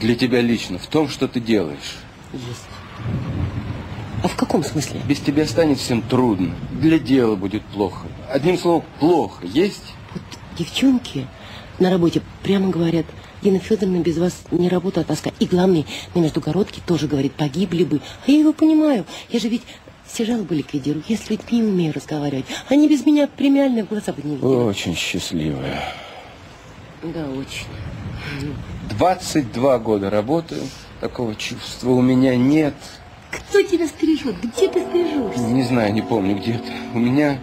для тебя лично в том, что ты делаешь. Есть. А в каком смысле? Без тебя станет всем трудно. Для дела будет плохо. Одним словом, плохо. Есть? Девчонки на работе прямо говорят, Дина Федоровна без вас не работа, а тоска. И главный на междугородке тоже говорит, погибли бы. А я его понимаю. Я же ведь все жалобы ликвидирую. Я с людьми умею разговаривать. Они без меня премиальные в глаза бы не видели. Очень счастливая. Да, очень. 22 года работаю. Такого чувства у меня нет. Кто тебя стрижет? Где ты стрижешься? Не знаю, не помню где-то. У меня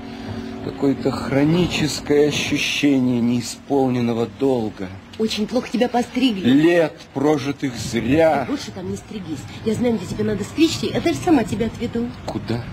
какое-то хроническое ощущение неисполненного долга. Очень плохо тебя постригли. Лет, прожитых зря. Ты больше там не стригись. Я знаю, где тебе надо стричься. Я даже сама тебя отведу. Куда?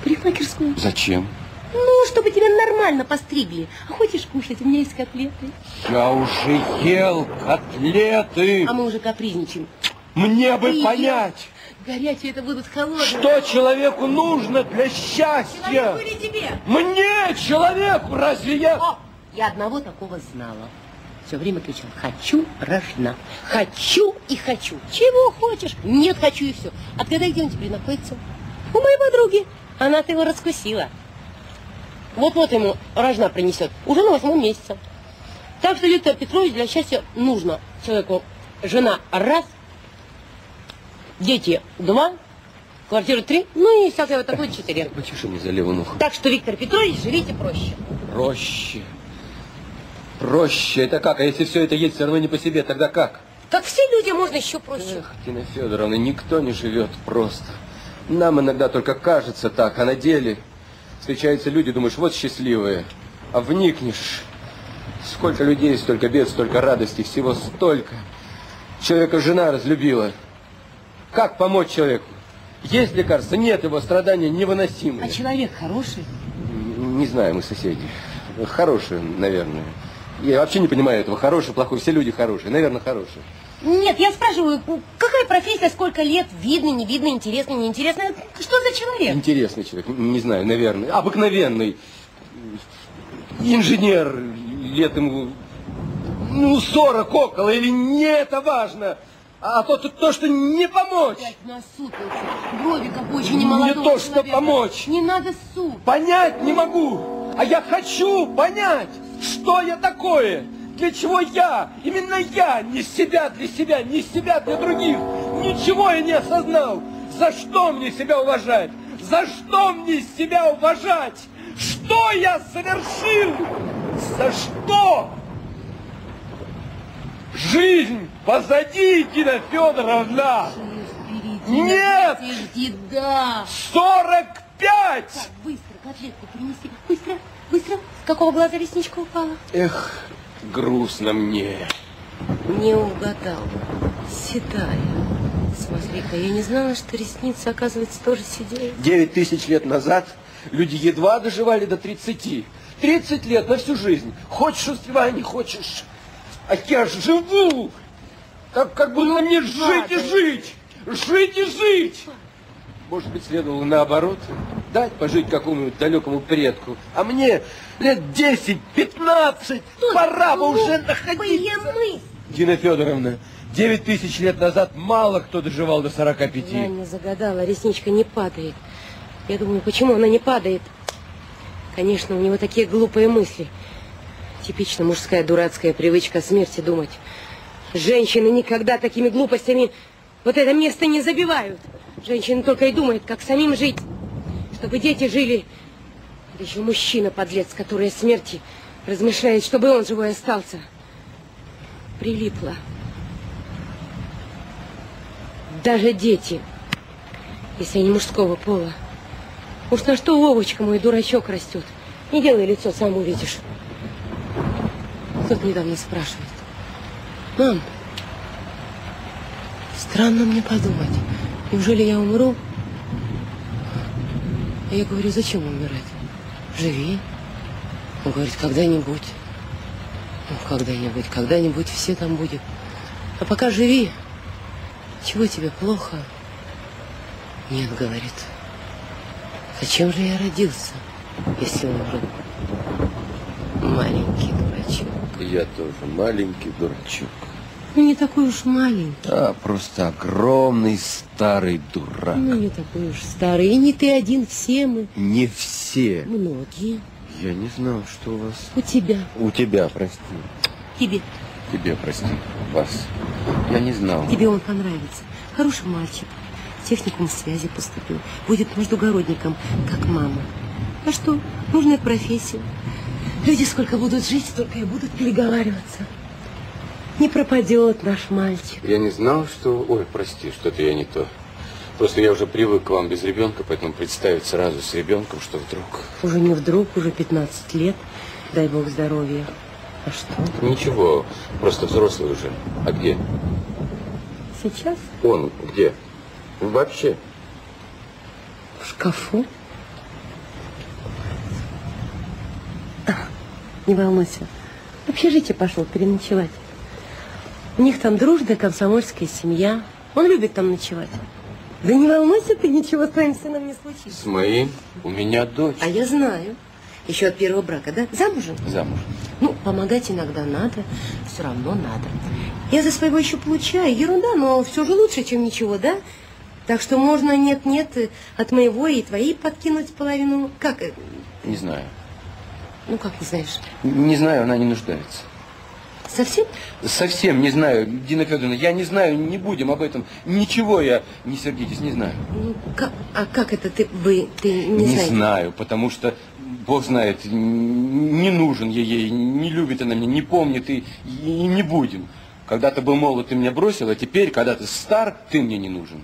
В парикмахерскую. Зачем? Ну, чтобы тебя нормально постригли. А хочешь кушать? У меня есть котлеты. Я уже ел котлеты. А мы уже капризничаем. Мне бы Ты понять, Горячие это будут холодные. что человеку нужно для счастья. Человеку или тебе? Мне, человеку, разве я... О, я одного такого знала. Все время кричал, хочу, рожна. Хочу и хочу. Чего хочешь? Нет, хочу и все. Отгадай, где он теперь находится? У моей подруги. Она-то его раскусила. Вот-вот ему рожна принесет. Уже на восьмом месяце. Так что, Виктор Петрович, для счастья нужно человеку жена раз, дети два, квартира три, ну и вот такое четыре. Почеши мне за левым ухом. Так что, Виктор Петрович, живите проще. Проще. Проще. Это как? А если все это есть все равно не по себе, тогда как? Как все люди, можно еще проще. Эх, Тина Федоровна, никто не живет просто. Нам иногда только кажется так, а на деле встречаются люди, думаешь, вот счастливые, а вникнешь. Сколько людей, столько бед, столько радости, всего столько. Человека жена разлюбила. Как помочь человеку? Есть лекарство? Нет, его страдания невыносимые. А человек хороший? Не знаю, мы соседи. Хорошие, наверное. Я вообще не понимаю этого. Хороший, плохой. Все люди хорошие. Наверное, хорошие. Нет, я спрашиваю, какая профессия, сколько лет, видно, не видно, интересно, неинтересно? Что за человек? Интересный человек. Не знаю, наверное. Обыкновенный. Инженер. Лет ему, ну, 40 около. Или не это важно. А то, то, то, что не помочь. Опять насупился. Брови, как очень немолодого Не то, что человека. помочь. Не надо суп. Понять не могу. А я хочу понять, что я такое. Для чего я? Именно я. Не себя для себя, не себя для других. Ничего я не осознал. За что мне себя уважать? За что мне себя уважать? Что я совершил? За что? Жизнь позади, Дина Федоровна. Нет! Иди, да. 45! Так, быстро, котлетку принеси. Быстро, быстро. Какого глаза ресничка упала? Эх, грустно мне. Не угадал. Седая. Смотри-ка, я не знала, что ресницы, оказывается, тоже сидеют. Девять тысяч лет назад люди едва доживали до 30. 30 лет на всю жизнь. Хочешь успевай, не хочешь. А я живу. Так как будто мне жить и жить. Жить и жить. Может быть, следовало наоборот. Дать пожить какому-нибудь далекому предку. А мне лет 10-15. Пора бы уже находиться. мы. Дина Федоровна, 9 тысяч лет назад мало кто доживал до 45. Я не загадала, ресничка не падает. Я думаю, почему она не падает? Конечно, у него такие глупые мысли. Типично мужская дурацкая привычка о смерти думать. Женщины никогда такими глупостями вот это место не забивают. Женщины только и думают, как самим жить, чтобы дети жили. Еще мужчина, подлец, который о смерти размышляет, чтобы он живой остался. Прилипла. Даже дети, если они мужского пола. Уж на что Вовочка мой дурачок растет? Не делай лицо, сам увидишь. Кто-то недавно спрашивает. Мам, странно мне подумать. Неужели я умру? А я говорю, зачем умирать? Живи. Он говорит, когда-нибудь. Ну, когда-нибудь, когда-нибудь все там будем. А пока живи. Чего тебе плохо? Нет, говорит. Зачем же я родился, если умру? Маленький дурачок. Я тоже маленький дурачок. Ну, не такой уж маленький. А, просто огромный старый дурак. Ну, не такой уж старый. И не ты один, все мы. Не все. Многие. Я не знал, что у вас... У тебя. У тебя, прости. Тебе. Тебе, прости. Вас. Я не знал. Тебе он понравится. Хороший мальчик. В техникум связи поступил. Будет междугородником, как мама. А что? Нужная профессия. Люди сколько будут жить, столько и будут переговариваться. Не пропадет наш мальчик. Я не знал, что... Ой, прости, что-то я не то. Просто я уже привык к вам без ребенка, поэтому представить сразу с ребенком, что вдруг... Уже не вдруг, уже 15 лет. Дай бог здоровья. А что? Ничего, просто взрослый уже. А где? Сейчас Он где? Вообще. в шкафу. Не волнуйся. В общежитие пошел переночевать. У них там дружная комсомольская семья. Он любит там ночевать. Да не волнуйся ты, ничего с твоим сыном не случится. С моим? У меня дочь. А я знаю. Еще от первого брака, да? Замужем? Замуж. Ну, помогать иногда надо, все равно надо. Я за своего еще получаю, ерунда, но все же лучше, чем ничего, да? Так что можно нет-нет э, от моего и твоей подкинуть половину. Как? э, Не знаю. Ну, как не знаешь? Не знаю, она не нуждается. Совсем? Совсем не знаю, Дина Федоровна, я не знаю, не будем об этом. Ничего я, не сердитесь, не знаю. Ну, как, а как это ты, вы, ты не, Не, знаете? знаю, потому что, Бог знает, не нужен я ей, не любит она меня, не помнит и, и не будем. Когда ты был молод, ты меня бросил, а теперь, когда ты стар, ты мне не нужен.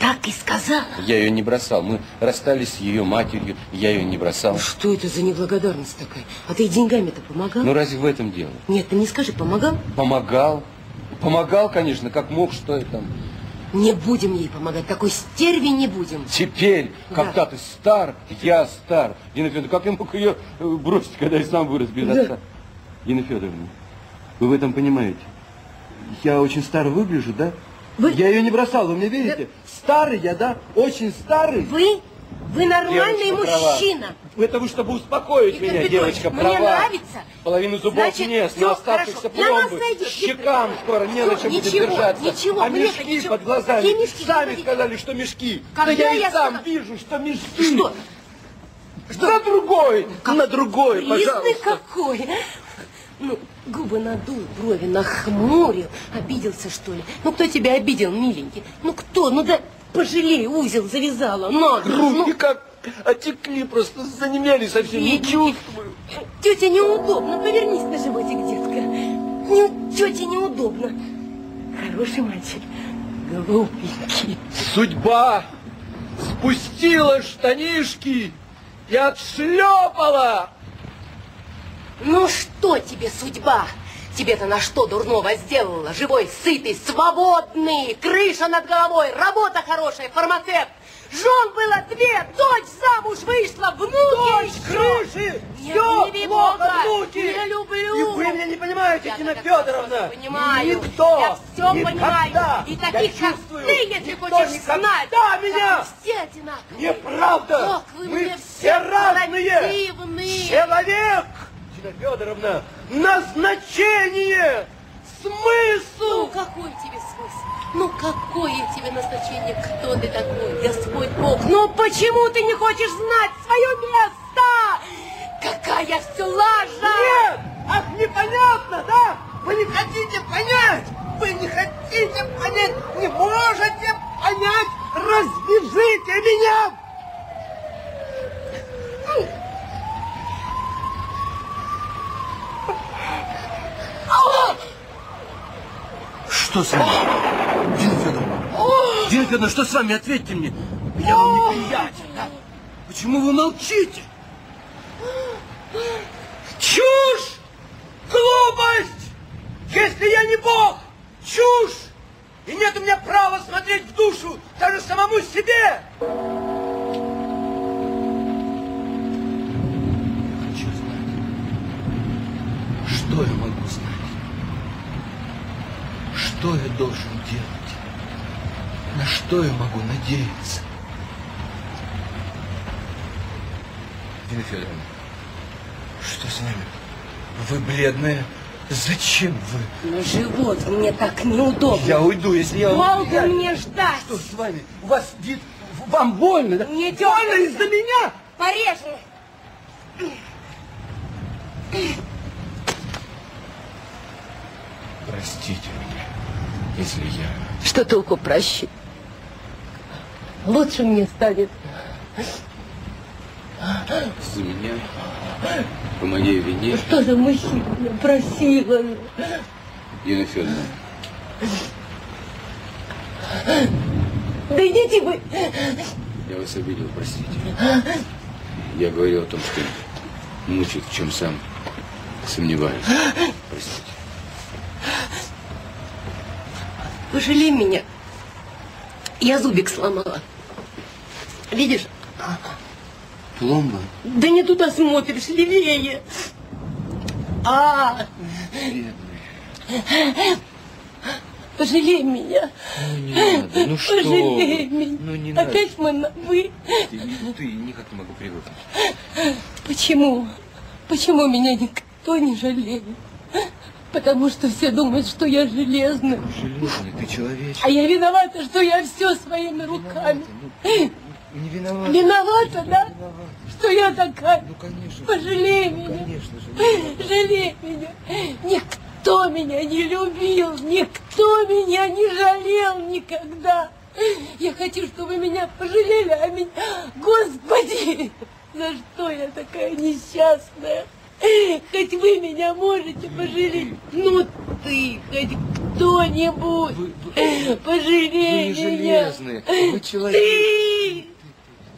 Так и сказала. Я ее не бросал. Мы расстались с ее матерью, я ее не бросал. Что это за неблагодарность такая? А ты деньгами-то помогал? Ну разве в этом дело? Нет, ты не скажи, помогал? Помогал. Помогал, конечно, как мог, что я там. Не будем ей помогать, такой стерви не будем. Теперь, Да. когда ты стар, я стар. Дина Федоровна, как я мог ее э, бросить, когда я сам вырос без Да. отца? Дина Федоровна, вы в этом понимаете? Я очень стар выгляжу, да? Я ее не бросал, вы мне верите? Старый я, да? Очень старый. Вы? Вы нормальный Девочка права. мужчина. Это вы, чтобы успокоить Игорь меня, Петрович, девочка, мне права. нравится. Половину зубов Значит, нет, оставшихся хорошо. На нас пломбы. Щекам скоро не на чем будет держаться. ничего, а мешки ничего. под глазами. Какие мешки? Сами Погоди. сказали, что мешки. Когда да я, и я сам сказала- вижу, что мешки. Что? На другой, на другой, Призный пожалуйста. какой. Ну, губы надул, брови нахмурил. Обиделся, что ли? Ну, кто тебя обидел, миленький? Ну, кто? Ну, да пожалей, узел завязала. Ну, Руки как отекли, просто занемели совсем, не чувствую. Тетя неудобно, повернись на животик, детка. Не, тете неудобно. Хороший мальчик, глупенький. Судьба спустила штанишки и отшлепала. Ну что тебе судьба? Тебе-то на что дурного сделала? Живой, сытый, свободный, крыша над головой, работа хорошая, фармацевт. Жен было две, дочь замуж вышла, внуки Дочь, еще. крыши, Нет, все не плохо, внуки. Не люблю. И вы меня не понимаете, Я Тина Федоровна. Понимаю. Никто. Я все никогда. понимаю. И таких, Я как чувствую, ты, если никто хочешь никогда знать. меня. как Все одинаковые. Неправда. Ох, вы Мы мне все разные. противные. Человек, Тина Федоровна, назначение, смысл. Ну, какой тебе смысл? Ну, какое тебе назначение? Кто ты такой? Господь Бог. Ну, почему ты не хочешь знать свое место? Какая все лажа! Нет! Ах, непонятно, да? Вы не хотите понять! Вы не хотите понять! Не можете понять! Развяжите меня! Что с вами? Дина Федоровна, Дина Федоровна, что с вами? Ответьте мне. Я вам неприятен, да? Почему вы молчите? Чушь! Глупость! Если я не Бог, чушь! И нет у меня права смотреть в душу даже самому себе! Что я должен делать? На что я могу надеяться? Дина Федоровна, что с вами? Вы бледная. Зачем вы? Ну, живот мне так неудобно. Я уйду, если я... Долго мне ждать. Что с вами? У вас вид... Вам больно, да? Мне больно из-за меня? Порежь. Простите меня, если я... Что толку прощи? Лучше мне станет. За меня? По моей вине? Что за мужчина? Просила. Дина Федоровна, Да идите вы. я вас обидел, простите. Я говорил о том, что мучает, в чем сам сомневаюсь. Простите. Пожалей меня. Я зубик сломала. Видишь? Пломба? Да не туда смотришь, левее. А, пожалей меня. Ну не надо, ну что Пожалей вы. меня. Ну не надо. Опять мы на вы. Ты, ты никак не могу привыкнуть. Почему? Почему меня никто не жалеет? Потому что все думают, что я железная. Железный, ты человечек. А я виновата, что я все своими руками. Не виноват. Виновата, да? Что я такая? Ну, конечно. Пожалей меня. Конечно же. Жалей меня. Никто меня не любил, никто меня не жалел никогда. Я хочу, чтобы меня пожалели, а меня... Господи, за что я такая несчастная? Хоть вы меня можете пожалеть. Ну ты, хоть кто-нибудь, пожалей Вы не меня. железные, вы человек. Ты!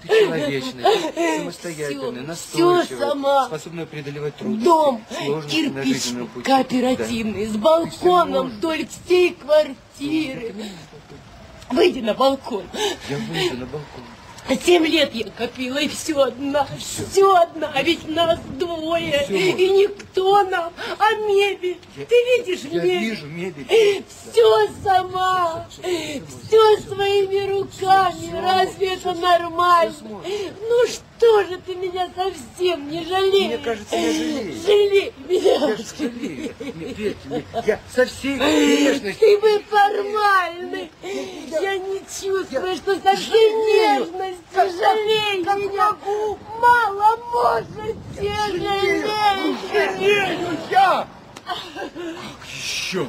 Ты человечный, самостоятельный, Все настойчивый, сама. способный преодолевать трудности, Дом кирпич кооперативный, с балконом вдоль всей квартиры. Выйди на балкон. Я выйду на балкон. Семь лет я копила, и все одна, все одна, а ведь нас двое, Всё. и никто нам, а мебель, Я- ты видишь Я мебель? вижу мебель. Все сама, все своими руками, разве это нормально? Ну что же ты меня совсем не жалеешь? Мне кажется, я жалею. Жалей меня. Я же жалею. Нет, верьте мне, я со всей нежностью. Ты вы формальный. Я не чувствую, что со всей нежностью жалей меня. Мало можете жалеть. Жалею я! Еще!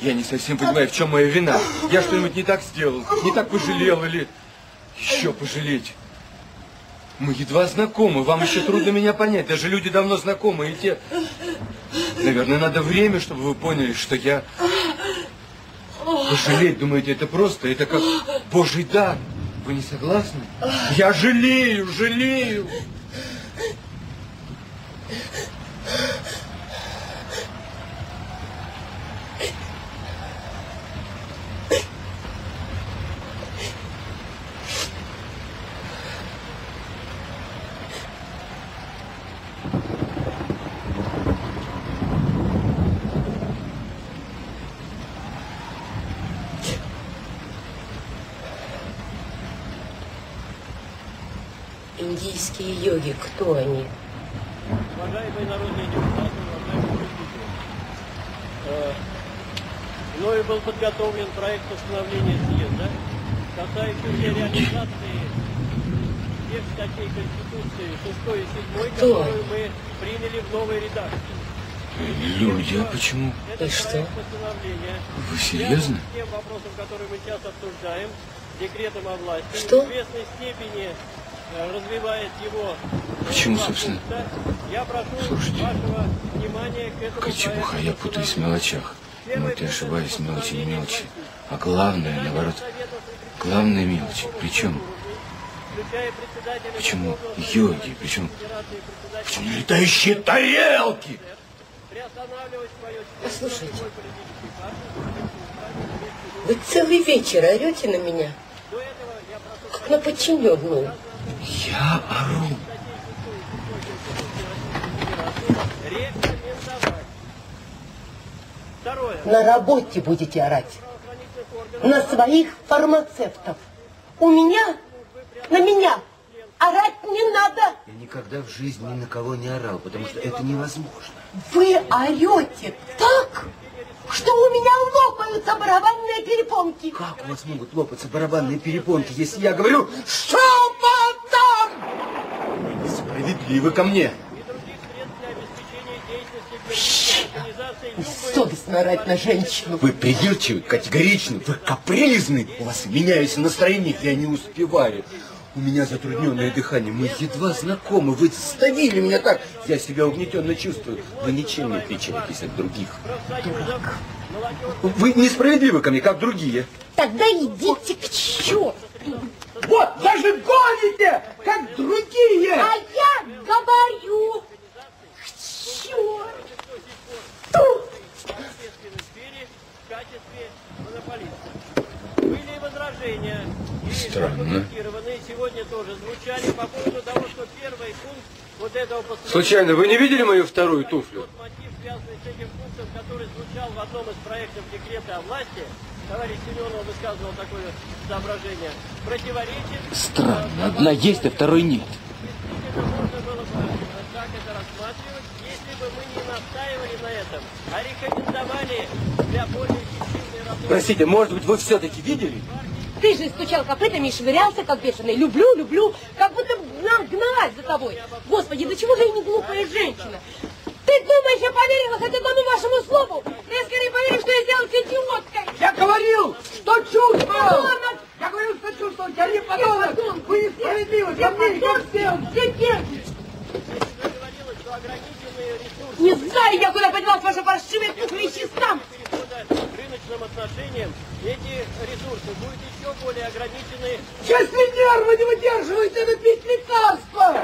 Я не совсем понимаю, в чем моя вина. Я что-нибудь не так сделал, не так пожалел или еще пожалеть. Мы едва знакомы, вам еще трудно меня понять. Даже люди давно знакомы, и те... Наверное, надо время, чтобы вы поняли, что я... Пожалеть, думаете, это просто? Это как Божий дар. Вы не согласны? Я жалею, жалею. Индийские йоги, кто они? Уважаемые народные депутаты, уважаемые зрители, э, мною был подготовлен проект постановления съезда, касающийся реализации тех статей Конституции 6 и 7, Кто? которую мы приняли в новой редакции. Люди, а почему? Это И что? проект постановления Вы серьезно? тем вопросом, который мы сейчас обсуждаем, декретом о власти, Что? в известной степени развивает его Почему, собственно? Я прошу Слушайте, вашего внимания к этому Какая чепуха, я путаюсь в мелочах. Может, я ошибаюсь, мелочи не мелочи. А главное, наоборот, главное мелочи. Причем, почему йоги, причем, почему летающие тарелки? Послушайте, вы целый вечер орете на меня, как на подчиненную. Я ору. На работе будете орать. На своих фармацевтов. У меня, на меня, орать не надо. Я никогда в жизни ни на кого не орал, потому что это невозможно. Вы орете так, что у меня лопаются барабанные перепонки. Как у вас могут лопаться барабанные перепонки, если я говорю «Шепотом»? Справедливы ко мне. Совестно орать на женщину. Вы придирчивы, категоричны, вы капризны. У вас меняется настроение, я не успеваю. У меня затрудненное дыхание, мы едва знакомы, вы заставили меня так. Я себя угнетенно чувствую. Вы ничем не отличаетесь от других. Дурак. Вы несправедливы ко мне, как другие. Тогда идите к черту. Вот, даже гоните, как другие. А я говорю к черту. в качестве монополиста. Были и возражения, Странно. Случайно, вы не видели мою вторую туфлю? Мотив, связанный с этим пунктом, который звучал в одном из проектов декрета о власти, товарищ Семенов высказывал такое соображение, противоречит... Странно. Одна есть, а второй нет. Можно было бы так это рассматривать, если бы мы не настаивали на этом, а рекомендовали для более эффективной работы. Простите, может быть, вы все-таки видели? Ты же стучал копытами и швырялся, как бешеный. Люблю, люблю, как будто нам гнать за тобой. Господи, да чего же я не глупая женщина? Ты думаешь, я поверила хоть одному вашему слову? Ты скорее поверишь, что я сделал с идиоткой. Я говорил, что чувствовал. Я говорил, что чувствовал. Я не подонок. Вы несправедливы ко мне, как всем. Не знаю я, куда подевалась ваша паршивая сам. рыночным отношениям эти ресурсы будут еще более ограничены. Если нервы не выдерживаете, надо пить лекарства.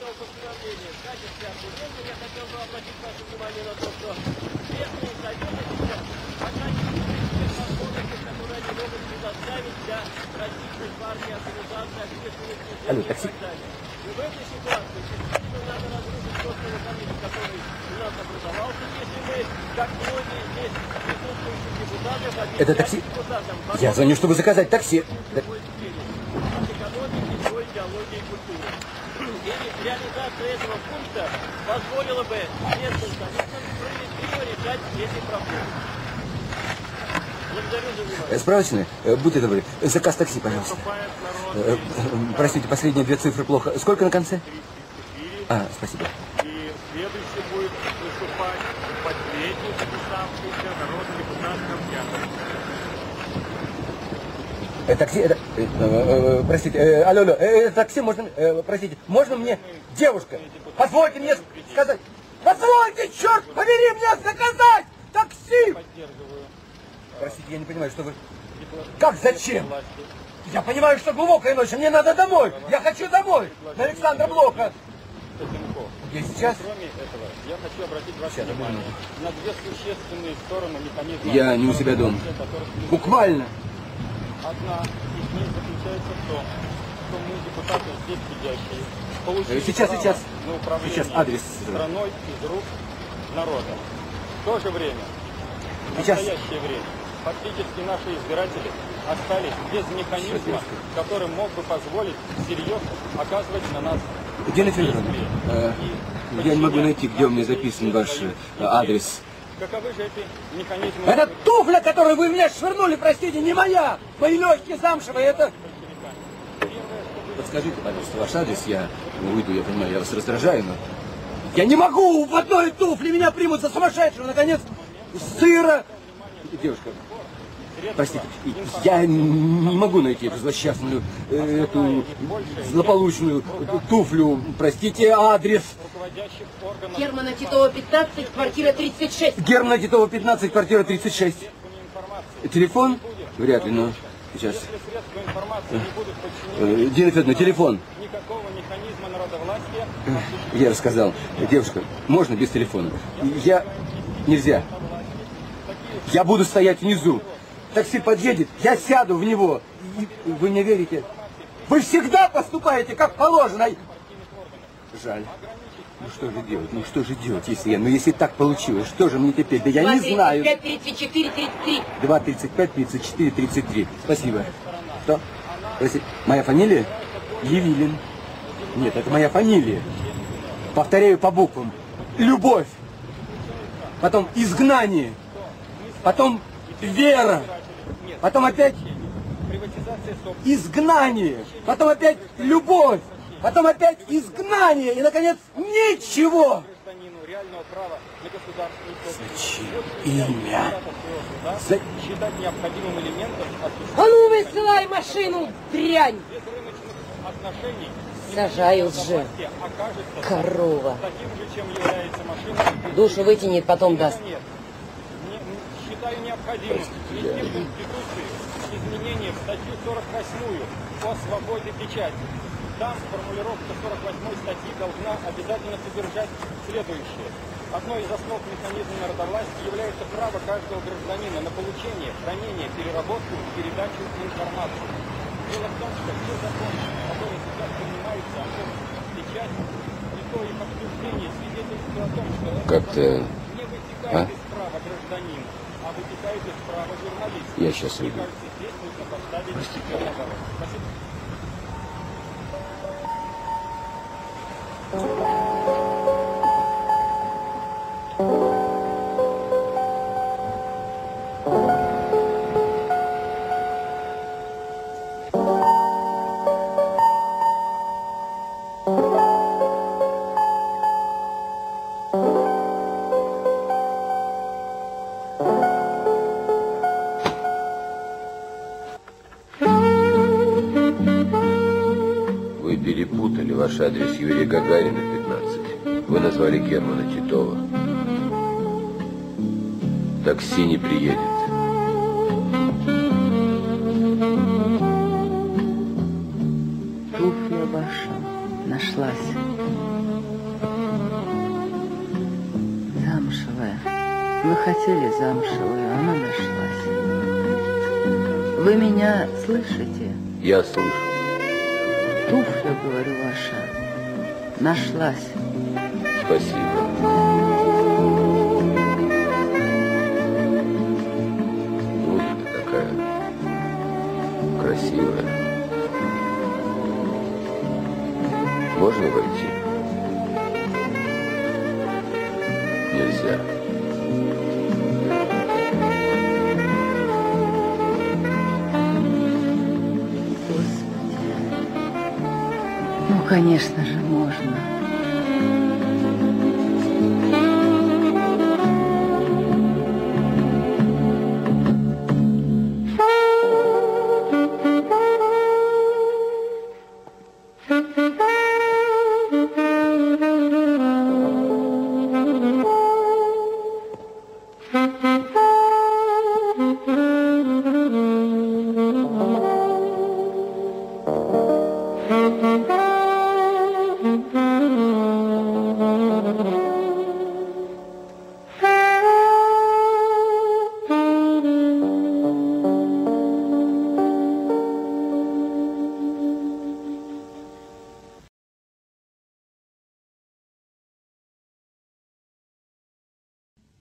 этого постановления в качестве аргумента я хотел бы обратить ваше внимание на то, что местные советы сейчас ограничивают те возможности, которые они могут предоставить для различных партий, организаций, общественных движений Алло, и такси? так далее. И в этой ситуации действительно надо разрушить тот механизм, который у нас образовался, если мы, как многие здесь присутствующие депутаты, Это такси? Я звоню, чтобы заказать такси. Да- будьте добры, заказ такси, пожалуйста. Э, Простите, последние две цифры плохо. Сколько на конце? А, спасибо. И следующий будет выступать последний записавшийся народный депутат Камьянов. Э, Такси, это, э, э, э, простите, э, алло, алло, э, э, такси, можно, э, простите, можно мне, девушка, позвольте мне сказать, позвольте, черт побери мне заказать такси! Простите, я не понимаю, что вы, как, зачем? Я понимаю, что глубокая ночь, мне надо домой, я хочу домой, на Александра Блока. Я сейчас? Кроме этого, я хочу обратить ваше внимание на две существенные стороны механизма. Я не у себя дома. Буквально. Одна из них заключается в том, что мы, депутаты здесь сидящие, получили сейчас, право сейчас. на управление Сейчас адрес. страной из рук народа. В то же время, в Сейчас. настоящее время, фактически наши избиратели остались без механизма, который мог бы позволить всерьез оказывать на нас Диана Федоровна, э, я не могу найти, где у меня записан ваш э, адрес. Каковы же эти механизмы? Это туфля, которую вы мне швырнули, простите, не моя. Мои легкие замшевые, это... Подскажите, пожалуйста, ваш адрес, я уйду, я понимаю, я вас раздражаю, но... Я не могу в одной туфле, меня примут за сумасшедшего, наконец, сыра. Девушка, простите, я не могу найти эту злосчастную, э, эту злополучную туфлю. Простите, адрес. Германа Титова, 15, квартира 36. Германа Титова, 15, квартира 36. Телефон? Вряд ли, но сейчас. Э, Дина Федоровна, телефон. Я рассказал. Девушка, можно без телефона? Я... Нельзя. Я буду стоять внизу. Такси подъедет, я сяду в него. И вы мне верите? Вы всегда поступаете как положено. Жаль. Ну что же делать? Ну что же делать, если я... Ну если так получилось, что же мне теперь? Да я не 2, знаю. 35, 34, 33. 2, 35, 34, 33. Спасибо. Что? Прости, Моя фамилия? Евилин. Нет, это моя фамилия. Повторяю по буквам. Любовь. Потом изгнание. Потом вера. Потом опять изгнание. Потом опять любовь. Потом опять изгнание. И, наконец, ничего. Зачем имя? За- Считать необходимым элементом А ну высылай машину, дрянь! отношений Сажаю же, окажется корова. таким же, чем является машина. Душу вытянет, потом даст. Считаю необходимым внести в Конституцию изменения в статью 48 о свободе печати. Там формулировка 48 статьи должна обязательно содержать следующее. Одной из основ механизма народовластия является право каждого гражданина на получение, хранение, переработку и передачу информации. Дело в том, что все законы, которые сейчас принимаются о печати, и то их обсуждение свидетельствует о том, что Как-то... не вытекает А? из права гражданина, а вытекает из права журналиста. Я сейчас уйду. Кажется, здесь ваш адрес Юрия Гагарина, 15. Вы назвали Германа Титова. Такси не приедет. Туфля ваша нашлась. Замшевая. Вы хотели замшевую, она нашлась. Вы меня слышите? Я слышу. Говорю, ваша нашлась. Спасибо. Конечно же,